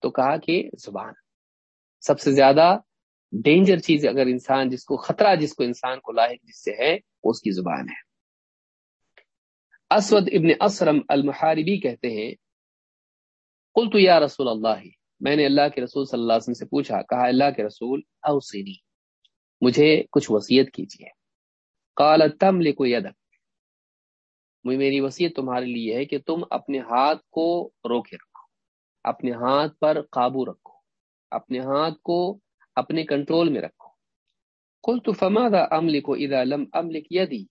Speaker 1: تو کہا کہ زبان۔ سب سے زیادہ ڈینجر چیز اگر انسان جس کو خطرہ جس کو انسان کو لاحق جس سے ہے، وہ اس کی زبان ہے۔ اسود ابن اسرم المحاربی کہتے ہیں، قلت یا رسول اللہ، میں نے اللہ کے رسول صلی اللہ علیہ وسلم سے پوچھا، کہا، اللہ کے رسول اوسینی مجھے کچھ وصیت کیجیے۔ قال تملک یدک۔ میری وصیت تمہارے لیے ہے کہ تم اپنے ہاتھ کو روکے رکھو، اپنے ہاتھ پر قابو رکھو، اپنے ہاتھ کو اپنے کنٹرول میں رکھو۔ قلت، فماذا املک اذا لم املک یدی؟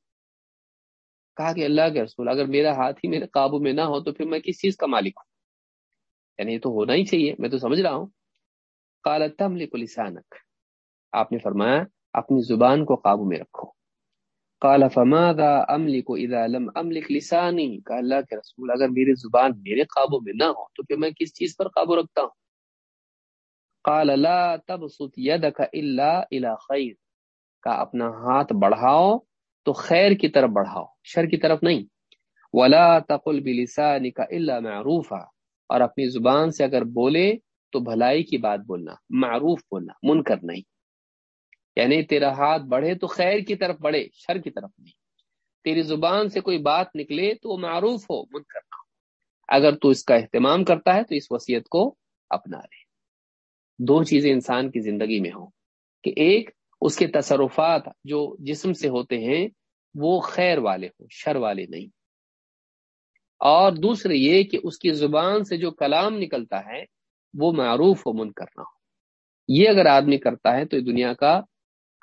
Speaker 1: کہا کہ اللہ کے رسول، اگر میرا ہاتھ ہی میرے قابو میں نہ ہو تو پھر میں کس چیز کا مالک ہوں؟ یعنی یہ تو ہونا ہی چاہیے، میں تو سمجھ رہا ہوں۔ قال تملک لسانک۔ آپ نے فرمایا، اپنی زبان کو قابو میں رکھو۔ قال، فماذا املك اذا لم املك لساني؟ کہ اللہ کے رسول، اگر میری زبان میرے قابو میں نہ ہو، تو پھر میں کس چیز پر قابو رکھتا ہوں؟ فقال لا تبسط يدك الا الى خیر. کا اپنا ہاتھ بڑھاؤ تو خیر کی طرف بڑھاؤ، شر کی طرف نہیں۔ ولا تقل بلسانك الا معروفا۔ اور اپنی زبان سے اگر بولے تو بھلائی کی بات بولنا، معروف بولنا، منکر نہیں۔ یعنی تیرا ہاتھ بڑھے تو خیر کی طرف بڑھے، شر کی طرف نہیں۔ تیری زبان سے کوئی بات نکلے تو وہ معروف ہو منکر نہ ہو اگر تو اس کا اہتمام کرتا ہے تو اس وصیت کو اپنا لے۔ دو چیزیں انسان کی زندگی میں ہوں کہ ایک، اس کے تصرفات جو جسم سے ہوتے ہیں، وہ خیر والے ہوں، شر والے نہیں۔ اور دوسرے یہ کہ اس کی زبان سے جو کلام نکلتا ہے، وہ معروف و من کرنا ہو یہ اگر آدمی کرتا ہے تو دنیا کا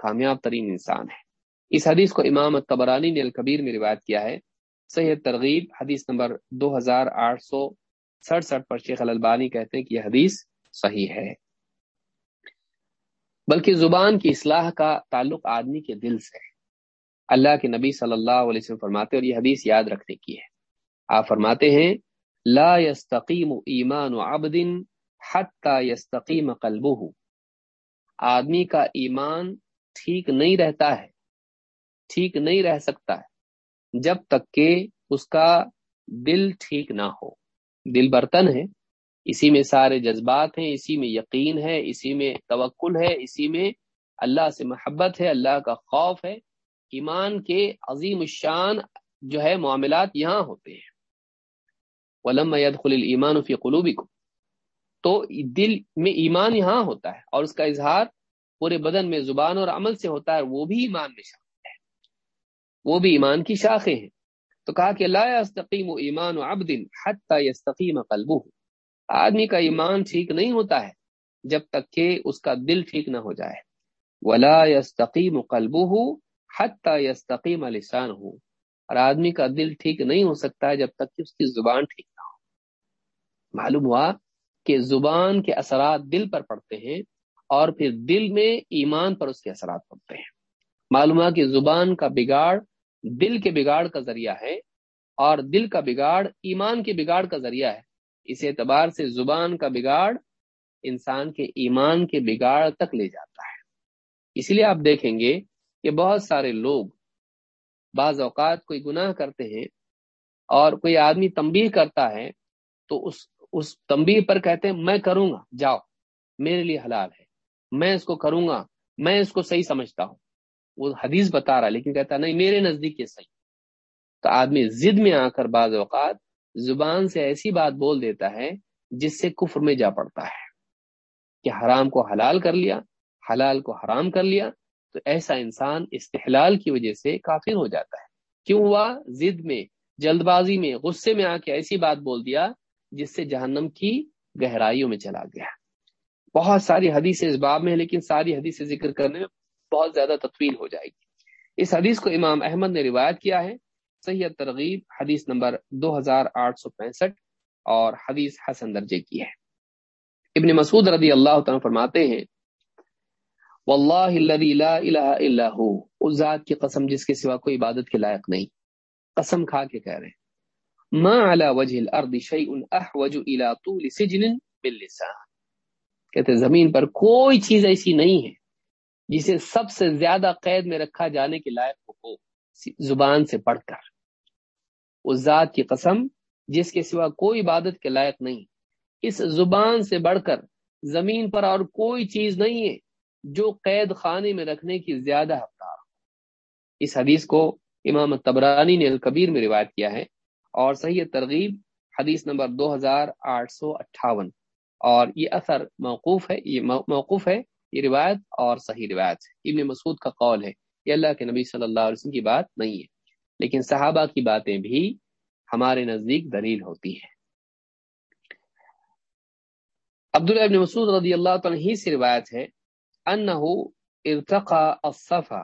Speaker 1: کامیاب ترین انسان ہے۔ اس حدیث کو امام تبرانی نے الکبیر میں روایت کیا ہے۔ صحیح ترغیب، حدیث نمبر دو ہزار آٹھ سو سڑسٹھ پر شیخ البانی کہتے ہیں کہ یہ حدیث صحیح ہے۔ بلکہ زبان کی اصلاح کا تعلق آدمی کے دل سے ہے۔ اللہ کے نبی صلی اللہ علیہ وسلم فرماتے اور یہ حدیث یاد رکھنے کی ہے۔ آپ فرماتے ہیں، لا يستقیم ایمان و عبدن حتی یستقیم قلبه آدمی کا ایمان ٹھیک نہیں رہتا ہے، ٹھیک نہیں رہ سکتا ہے، جب تک کہ اس کا دل ٹھیک نہ ہو۔ دل برتن ہے اسی میں سارے جذبات ہیں، اسی میں یقین ہے، اسی میں توکل ہے، اسی میں اللہ سے محبت ہے، اللہ کا خوف ہے۔ ایمان کے عظیم الشان جو ہے، معاملات یہاں ہوتے ہیں۔ ولم يدخل الايمان في قلوبكم تو دل میں ایمان یہاں ہوتا ہے اور اس کا اظہار پورے بدن میں زبان اور عمل سے ہوتا ہے، وہ بھی ایمان میں شامل ہے۔ وہ بھی ایمان کی شاخیں ہیں۔ تو کہا کہ لا يستقيم ایمان عبد حتى يستقيم قلبه آدمی کا ایمان ٹھیک نہیں ہوتا ہے جب تک کہ اس کا دل ٹھیک نہ ہو جائے۔ ولا يستقيم قلبه حتى يستقيم لسانه اور آدمی کا دل ٹھیک نہیں ہو سکتا ہے جب تک کہ اس کی زبان ٹھیک نہ ہو۔ معلوم ہوا کہ زبان کے اثرات دل پر پڑتے ہیں اور پھر دل میں ایمان پر اس کے اثرات پڑتے ہیں۔ معلوم ہوا کہ زبان کا بگاڑ دل کے بگاڑ کا ذریعہ ہے اور دل کا بگاڑ ایمان کے بگاڑ کا ذریعہ ہے۔ اس اعتبار سے زبان کا بگاڑ انسان کے ایمان کے بگاڑ تک لے جاتا ہے۔ اس لیے آپ دیکھیں گے کہ بہت سارے لوگ بعض اوقات کوئی گناہ کرتے ہیں اور کوئی آدمی تنبیہ کرتا ہے تو اس اس تنبیہ پر کہتے ہیں، میں کروں گا، جاؤ، میرے لیے حلال ہے۔ میں اس کو کروں گا، میں اس کو صحیح سمجھتا ہوں۔ وہ حدیث بتا رہا لیکن کہتا نہیں، میرے نزدیک یہ صحیح تو آدمی ضد میں آ کر بعض اوقات زبان سے ایسی بات بول دیتا ہے جس سے کفر میں جا پڑتا ہے کہ حرام کو حلال کر لیا، حلال کو حرام کر لیا۔ تو ایسا انسان استحلال کی وجہ سے کافر ہو جاتا ہے۔ کیوں ہوا؟ ضد میں، جلد بازی میں، غصے میں آ کے ایسی بات بول دیا جس سے جہنم کی گہرائیوں میں چلا گیا۔ بہت ساری حدیث اس باب میں ہیں، لیکن ساری حدیث ذکر کرنے میں بہت زیادہ تطویل ہو جائے گی۔ اس حدیث کو امام احمد نے روایت کیا ہے۔ صحیح ترغیب حدیث نمبر دو ہزار آٹھ سو پینسٹھ اور حدیث حسن درجے کی ہے۔ ابن مسعود رضی اللہ تعالیٰ فرماتے ہیں، واللہ الذی لا الہ الا ہو، اس ذات کی قسم جس کے سوا کوئی عبادت کے لائق نہیں۔ قسم کھا کے کہہ رہے ہیں، ما علی وجہ الارض شیء احوج الى طول سجن باللسان کہتے زمین پر کوئی چیز ایسی نہیں ہے جسے سب سے زیادہ قید میں رکھا جانے کے لائق ہو زبان سے پڑھ کر۔ اس ذات کی قسم جس کے سوا کوئی عبادت کے لائق نہیں۔ اس زبان سے بڑھ کر زمین پر اور کوئی چیز نہیں ہے جو قید خانے میں رکھنے کی زیادہ حقدار اس حدیث کو امام تبرانی نے الکبیر میں روایت کیا ہے اور صحیح ترغیب حدیث نمبر دو ہزار آٹھ سو اٹھاون۔ اور یہ اثر موقوف ہے، یہ موقوف ہے، یہ روایت اور صحیح روایت ہے۔ ابن مسعود کا قول ہے یہ اللہ کے نبی صلی اللہ علیہ وسلم کی بات نہیں ہے، لیکن صحابہ کی باتیں بھی ہمارے نزدیک دلیل ہوتی ہیں۔ عبداللہ ابن مسعود رضی اللہ تعالیٰ ہی سے روایت ہے، انہو ارتقا الصفا،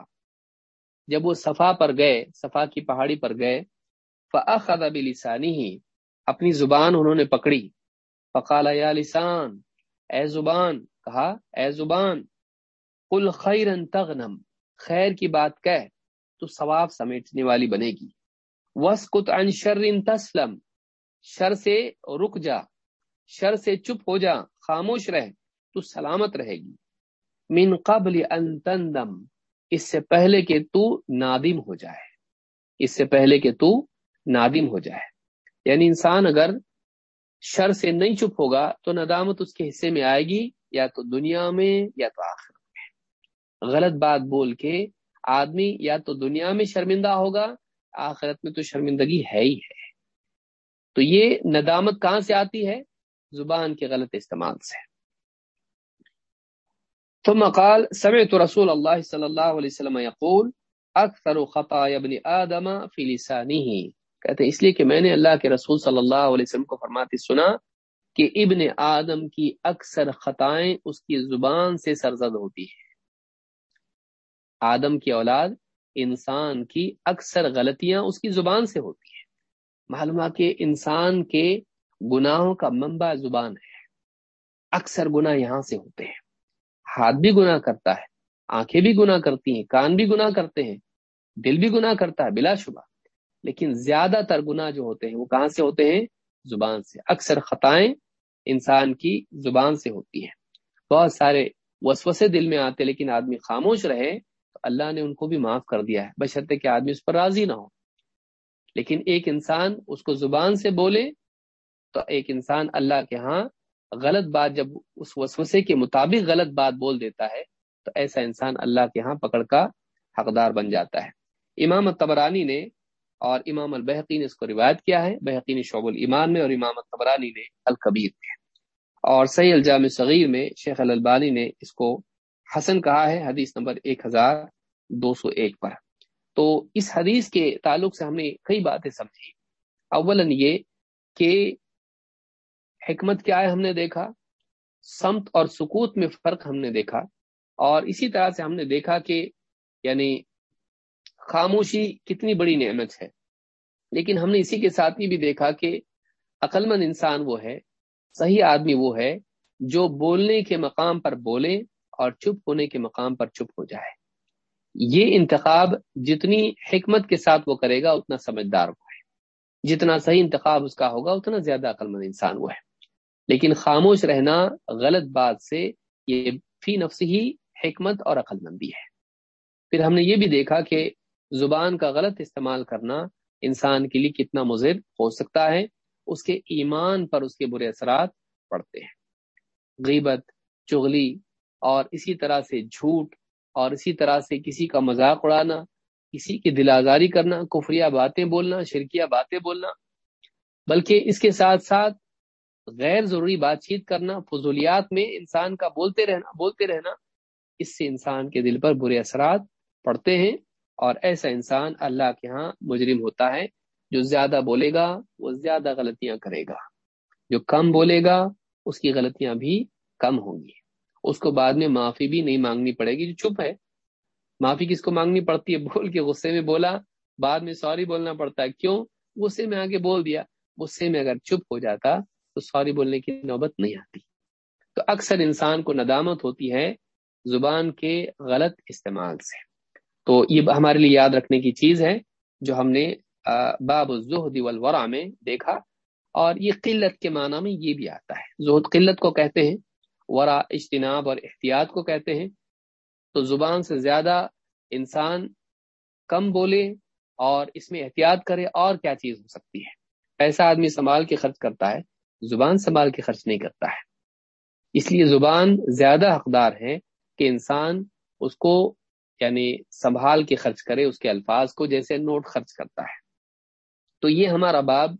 Speaker 1: جب وہ صفا پر گئے، صفا کی پہاڑی پر گئے، فاخذ بلسانه اپنی زبان انہوں نے پکڑی۔ فقال یا لسان، اے زبان، کہا، اے زبان، قل خیرا تغنم، خیر کی بات کہہ، تو ثواب سمیٹنے والی بنے گی۔ وسکت عن شر تسلم، شر سے رک جا، شر سے چپ ہو جا، خاموش رہ، تو سلامت رہے گی۔ من قبل ان تندم، اس سے پہلے کہ تو نادم ہو جائے۔ اس سے پہلے کہ تو نادم ہو جائے۔ یعنی انسان اگر شر سے نہیں چپ ہوگا تو ندامت اس کے حصے میں آئے گی، یا تو دنیا میں، یا تو آخر میں۔ غلط بات بول کے آدمی یا تو دنیا میں شرمندہ ہوگا، آخرت میں تو شرمندگی ہے ہی ہے۔ تو یہ ندامت کہاں سے آتی ہے؟ زبان کے غلط استعمال سے۔ ثم قال، سمعت رسول اللہ صلی اللہ علیہ وسلم يقول اکثر خطايا ابن آدم في لسانه کہتے ہیں۔ اس لیے کہ میں نے اللہ کے رسول صلی اللہ علیہ وسلم کو فرماتے سنا کہ ابن آدم کی اکثر خطائیں اس کی زبان سے سرزد ہوتی ہیں۔ آدم کی اولاد انسان کی اکثر غلطیاں اس کی زبان سے ہوتی ہیں۔ معلوم کہ انسان کے گناہوں کا منبع زبان ہے۔ اکثر گناہ یہاں سے ہوتے ہیں۔ ہاتھ بھی گناہ کرتا ہے، آنکھیں بھی گناہ کرتی ہیں، کان بھی گناہ کرتے ہیں، دل بھی گناہ کرتا ہے، بلا شبہ۔ لیکن زیادہ تر گناہ جو ہوتے ہیں وہ کہاں سے ہوتے ہیں؟ زبان سے۔ اکثر خطائیں انسان کی زبان سے ہوتی ہیں۔ بہت سارے وسوسے دل میں آتے لیکن آدمی خاموش رہے تو اللہ نے ان کو بھی معاف کر دیا ہے۔ بشرطے کہ آدمی اس پر راضی نہ ہو۔ لیکن ایک انسان اس کو زبان سے بولے تو ایک انسان اللہ کے ہاں غلط بات جب اس وسوسے کے مطابق غلط بات بول دیتا ہے تو ایسا انسان اللہ کے ہاں پکڑ کا حقدار بن جاتا ہے۔ امام تبرانی نے اور امام البحقی نے اس کو روایت کیا ہے۔ بحقی نے شعب الایمان میں اور امام تبرانی نے الکبیر میں۔ اور صحیح الجام صغیر میں شیخ البانی نے اس کو حسن کہا ہے، حدیث نمبر ایک ہزار دو سو ایک پر۔ تو اس حدیث کے تعلق سے ہم نے کئی باتیں سمجھی۔ اول یہ کہ حکمت کیا ہے ہم نے دیکھا، سمت اور سکوت میں فرق ہم نے دیکھا۔ اور اسی طرح سے ہم نے دیکھا کہ یعنی خاموشی کتنی بڑی نعمت ہے۔ لیکن ہم نے اسی کے ساتھ ہی بھی دیکھا کہ عقل مند انسان وہ ہے، صحیح آدمی وہ ہے جو بولنے کے مقام پر بولے اور چپ ہونے کے مقام پر چپ ہو جائے۔ یہ انتخاب جتنی حکمت کے ساتھ وہ کرے گا، اتنا سمجھدار وہ ہے۔ جتنا صحیح انتخاب اس کا ہوگا، اتنا زیادہ عقل مند انسان وہ ہے۔ لیکن خاموش رہنا غلط بات سے یہ فی نفس ہی حکمت اور عقل مندی ہے۔ پھر ہم نے یہ بھی دیکھا کہ زبان کا غلط استعمال کرنا انسان کے لیے کتنا مضر ہو سکتا ہے، اس کے ایمان پر اس کے برے اثرات پڑتے ہیں۔ غیبت، چغلی اور اسی طرح سے جھوٹ اور اسی طرح سے کسی کا مذاق اڑانا، کسی کی دل آزاری کرنا، کفریہ باتیں بولنا، شرکیہ باتیں بولنا، بلکہ اس کے ساتھ ساتھ غیر ضروری بات چیت کرنا، فضولیات میں انسان کا بولتے رہنا بولتے رہنا، اس سے انسان کے دل پر برے اثرات پڑتے ہیں۔ اور ایسا انسان اللہ کے ہاں مجرم ہوتا ہے، جو زیادہ بولے گا، وہ زیادہ غلطیاں کرے گا۔ جو کم بولے گا، اس کی غلطیاں بھی کم ہوں گی۔ اس کو بعد میں معافی بھی نہیں مانگنی پڑے گی، جو چپ ہے۔ معافی کس کو مانگنی پڑتی ہے؟ بول کے غصے میں بولا، بعد میں سوری بولنا پڑتا ہے۔ کیوں؟ غصے میں آگے بول دیا۔ غصے میں اگر چپ ہو جاتا، تو سوری بولنے کی نوبت نہیں آتی۔ تو اکثر انسان کو ندامت ہوتی ہے زبان کے غلط استعمال سے۔ تو یہ ہمارے لیے یاد رکھنے کی چیز ہے جو ہم نے باب الزہد والورع میں دیکھا اور یہ قلت کے معنی میں یہ بھی آتا ہے۔ زہد قلت کو کہتے ہیں ورا اجتناب اور احتیاط کو کہتے ہیں۔ تو زبان سے زیادہ انسان کم بولے اور اس میں احتیاط کرے اور کیا چیز ہو سکتی ہے؟ پیسہ آدمی سنبھال کے خرچ کرتا ہے، زبان سنبھال کے خرچ نہیں کرتا ہے۔ اس لیے زبان زیادہ حقدار ہے کہ انسان اس کو یعنی سنبھال کے خرچ کرے اس کے الفاظ کو جیسے نوٹ خرچ کرتا ہے۔ تو یہ ہمارا باب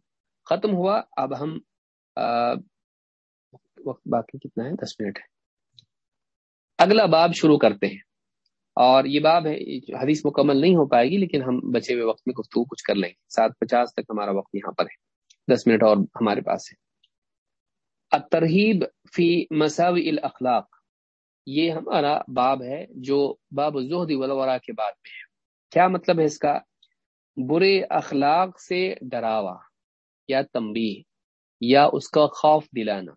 Speaker 1: ختم ہوا۔ اب ہم وقت باقی کتنا ہے؟ دس منٹ ہے۔ اگلا باب شروع کرتے ہیں۔ اور یہ باب ہے، حدیث مکمل نہیں ہو پائے گی، لیکن ہم بچے ہوئے وقت میں گفتگو کچھ کر لیں گے۔ سات پچاس تک ہمارا وقت یہاں پر ہے۔ دس منٹ اور ہمارے پاس ہے۔ ترہیب فی مساوی الاخلاق۔ یہ ہمارا باب ہے جو باب زہد ولورا کے بعد میں ہے۔ کیا مطلب ہے اس کا؟ برے اخلاق سے ڈراوا یا تمبی یا اس کا خوف دلانا۔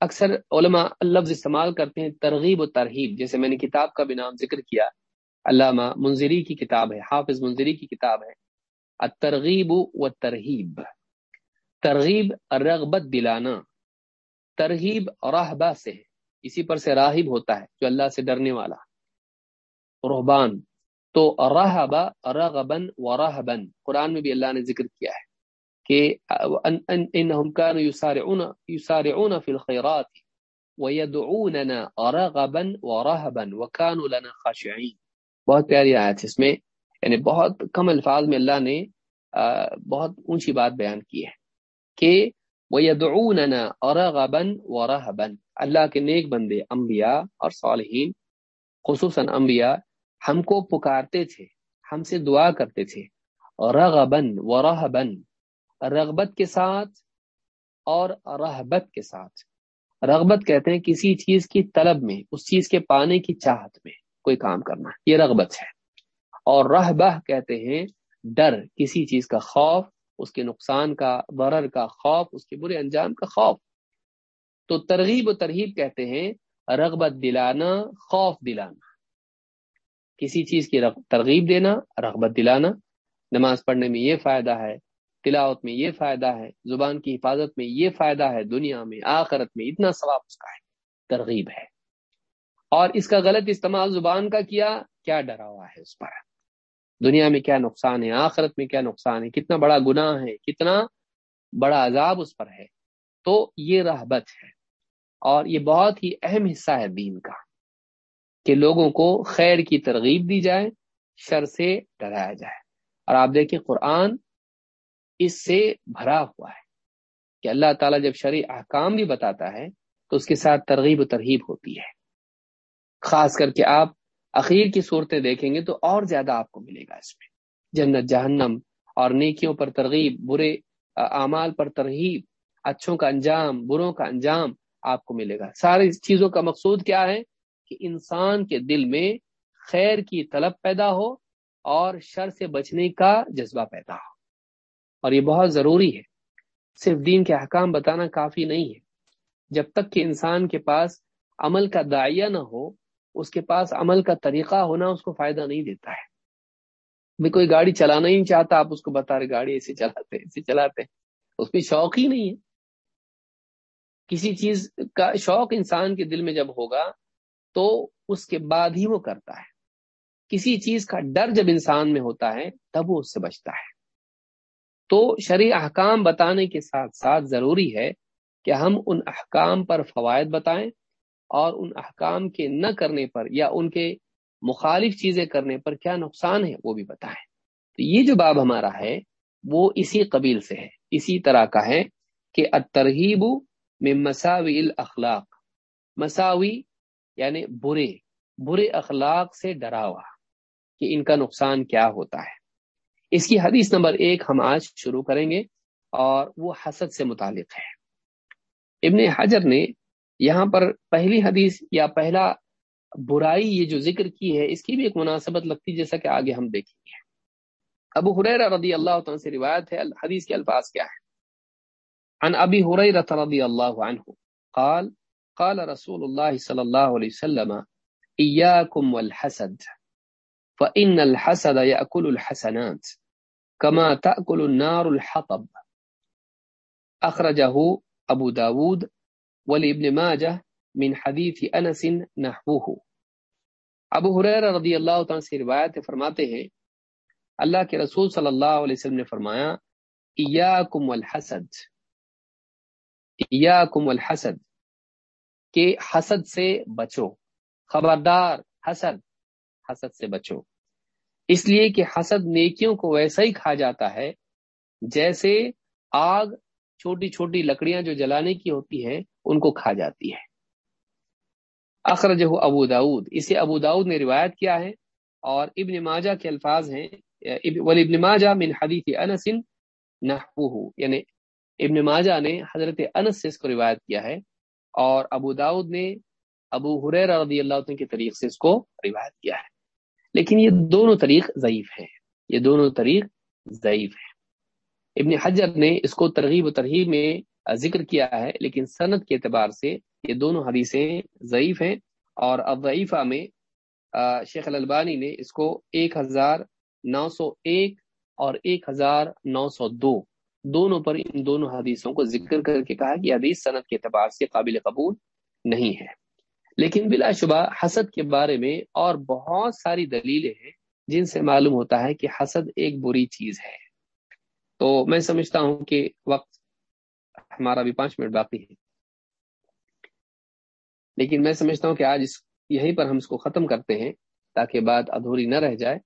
Speaker 1: اکثر علماء لفظ استعمال کرتے ہیں ترغیب و ترہیب، جیسے میں نے کتاب کا بھی نام ذکر کیا۔ علامہ منظری کی کتاب ہے، حافظ منظری کی کتاب ہے۔ الترغیب و ترہیب۔ ترغیب رغبت دلانا۔ ترغیب راہبہ سے۔ ہے اسی پر سے راہب ہوتا ہے جو اللہ سے ڈرنے والا۔ رحبان تو رہبا رغبن و رہبن قرآن میں بھی اللہ نے ذکر کیا ہے کہ انہم كانوا يسارعون يسارعون في الخيرات ويدعوننا رغبا ورهبا وكانوا لنا خاشعين بہت پیاری آیت ہے اس میں۔ یعنی بہت کم الفاظ میں اللہ نے بہت اونچی بات بیان کی ہے کہ وَيَدْعُونَنَا أَرَغَبًا وَرَهَبًا اللہ کے نیک بندے، انبیاء اور صالحین، خصوصاً انبیاء، ہم کو پکارتے تھے، ہم سے دعا کرتے تھے۔ رغبن و رہبن رغبت کے ساتھ اور رہبت کے ساتھ۔ رغبت کہتے ہیں کسی چیز کی طلب میں، اس چیز کے پانے کی چاہت میں کوئی کام کرنا۔ یہ رغبت ہے۔ اور رہبہ کہتے ہیں ڈر، کسی چیز کا خوف، اس کے نقصان کا برر کا خوف، اس کے برے انجام کا خوف۔ تو ترغیب و ترغیب کہتے ہیں رغبت دلانا، خوف دلانا۔ کسی چیز کی ترغیب دینا، رغبت دلانا۔ نماز پڑھنے میں یہ فائدہ ہے، تلاوت میں یہ فائدہ ہے، زبان کی حفاظت میں یہ فائدہ ہے، دنیا میں، آخرت میں اتنا ثواب اس کا ہے۔ ترغیب ہے۔ اور اس کا غلط استعمال زبان کا کیا کیا ڈرا ہوا ہے اس پر؟ دنیا میں کیا نقصان ہے؟ آخرت میں کیا نقصان ہے؟ کتنا بڑا گناہ ہے، کتنا بڑا عذاب اس پر ہے۔ تو یہ رہبت ہے۔ اور یہ بہت ہی اہم حصہ ہے دین کا۔ کہ لوگوں کو خیر کی ترغیب دی جائے، شر سے ڈرایا جائے۔ اور آپ دیکھیں قرآن اس سے بھرا ہوا ہے۔ کہ اللہ تعالیٰ جب شرع احکام بھی بتاتا ہے، تو اس کے ساتھ ترغیب و ترغیب ہوتی ہے۔ خاص کر کے آپ اخیر کی صورتیں دیکھیں گے تو اور زیادہ آپ کو ملے گا اس میں۔ جنت، جہنم اور نیکیوں پر ترغیب، برے اعمال پر ترغیب اچھوں کا انجام، بروں کا انجام آپ کو ملے گا۔ ساری چیزوں کا مقصود کیا ہے؟ کہ انسان کے دل میں خیر کی طلب پیدا ہو اور شر سے بچنے کا جذبہ پیدا ہو۔ اور یہ بہت ضروری ہے۔ صرف دین کے احکام بتانا کافی نہیں ہے۔ جب تک کہ انسان کے پاس عمل کا دائیا نہ ہو، اس کے پاس عمل کا طریقہ ہونا اس کو فائدہ نہیں دیتا ہے۔ میں کوئی گاڑی چلانا ہی نہیں چاہتا، آپ اس کو بتا رہے گاڑی ایسے چلاتے ایسے چلاتے۔ اس میں شوق ہی نہیں ہے۔ کسی چیز کا شوق انسان کے دل میں جب ہوگا تو اس کے بعد ہی وہ کرتا ہے۔ کسی چیز کا ڈر جب انسان میں ہوتا ہے، تب وہ اس سے بچتا ہے۔ تو شرع احکام بتانے کے ساتھ ساتھ ضروری ہے کہ ہم ان احکام پر فوائد بتائیں اور ان احکام کے نہ کرنے پر یا ان کے مخالف چیزیں کرنے پر کیا نقصان ہے وہ بھی بتائیں۔ تو یہ جو باب ہمارا ہے، وہ اسی قبیل سے ہے۔ اسی طرح کا ہے کہ ترغیب میں مساوی الاخلاق. مساوی یعنی برے برے اخلاق سے ڈرا ہوا کہ ان کا نقصان کیا ہوتا ہے۔ اس کی حدیث نمبر ایک ہم آج شروع کریں گے اور وہ حسد سے متعلق ہے۔ ابن حجر نے یہاں پر پہلی حدیث یا پہلا برائی یہ جو ذکر کی ہے، اس کی بھی ایک مناسبت لگتی جیسا کہ آگے ہم دیکھیں گے۔ ابو حریر رضی اللہ تعالیٰ سے روایت ہے، حدیث کے الفاظ کیا ہے عن ابی حریرہ رضی اللہ عنہ قال قال رسول اللہ صلی اللہ علیہ وسلم، ایاکم والحسد، فإن الحسد يأكل الحسنات كما تأكل النار الحطب. أخرجه أبو داود ولابن ماجه من حدیث انس نحوه ابو حریر رضی اللہ تعالیٰ سے روایت فرماتے ہیں، اللہ کے رسول صلی اللہ علیہ وسلم نے فرمایا، ایاکم والحسد ایاکم والحسد کہ حسد سے بچو، خبردار حسد حسد سے بچو۔ اس لیے کہ حسد نیکیوں کو ویسا ہی کھا جاتا ہے، جیسے آگ چھوٹی چھوٹی لکڑیاں جو جلانے کی ہوتی ہیں، ان کو کھا جاتی ہے۔ اخرجہ ابو داود اسے ابو داود نے روایت کیا ہے اور ابن ماجہ کے الفاظ ہیں۔ ابن ماجہ من حدیث انس نحوه یعنی ابن ماجہ نے حضرت انس سے اس کو روایت کیا ہے اور ابو داود نے ابو حریر رضی اللہ عنہ کے طریق سے اس کو روایت کیا ہے۔ لیکن یہ دونوں طریق ضعیف ہیں۔ یہ دونوں طریق ضعیف ہیں۔ ابن حجر نے اس کو ترغیب و ترغیب میں ذکر کیا ہے، لیکن صنعت کے اعتبار سے یہ دونوں حدیثیں ضعیف ہیں اور ضعیفہ میں شیخ الالبانی نے اس کو ایک ہزار نو سو ایک اور ایک ہزار نو سو دو دونوں پر ان دونوں حدیثوں کو ذکر کر کے کہا کہ حدیث صنعت کے اعتبار سے قابل قبول نہیں ہے۔ لیکن بلا شبہ حسد کے بارے میں اور بہت ساری دلیلیں ہیں جن سے معلوم ہوتا ہے کہ حسد ایک بری چیز ہے۔ تو میں سمجھتا ہوں کہ وقت ہمارا بھی پانچ منٹ باقی ہے۔ لیکن میں سمجھتا ہوں کہ آج اس یہیں پر ہم اس کو ختم کرتے ہیں تاکہ بات ادھوری نہ رہ جائے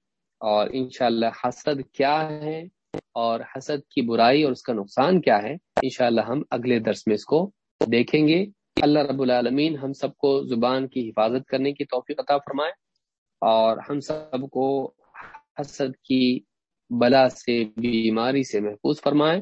Speaker 1: اور انشاءاللہ حسد کیا ہے اور حسد کی برائی اور اس کا نقصان کیا ہے، انشاءاللہ ہم اگلے درس میں اس کو دیکھیں گے۔ اللہ رب العالمین ہم سب کو زبان کی حفاظت کرنے کی توفیق عطا فرمائے اور ہم سب کو حسد کی بلا سے، بیماری سے محفوظ فرمائے۔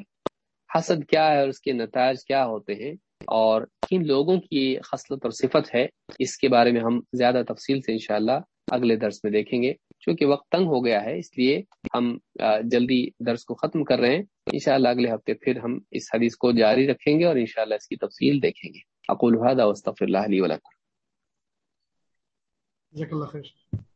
Speaker 1: حسد کیا ہے اور اس کے نتائج کیا ہوتے ہیں؟ اور کن لوگوں کی خصلت اور صفت ہے؟ اس کے بارے میں ہم زیادہ تفصیل سے انشاءاللہ اگلے درس میں دیکھیں گے۔ چونکہ وقت تنگ ہو گیا ہے، اس لیے ہم جلدی درس کو ختم کر رہے ہیں۔ انشاءاللہ اگلے ہفتے پھر ہم اس حدیث کو جاری رکھیں گے اور انشاءاللہ اس کی تفصیل دیکھیں گے۔ اقول هذا واستغفر الله لي ولكم۔ جزاك الله خير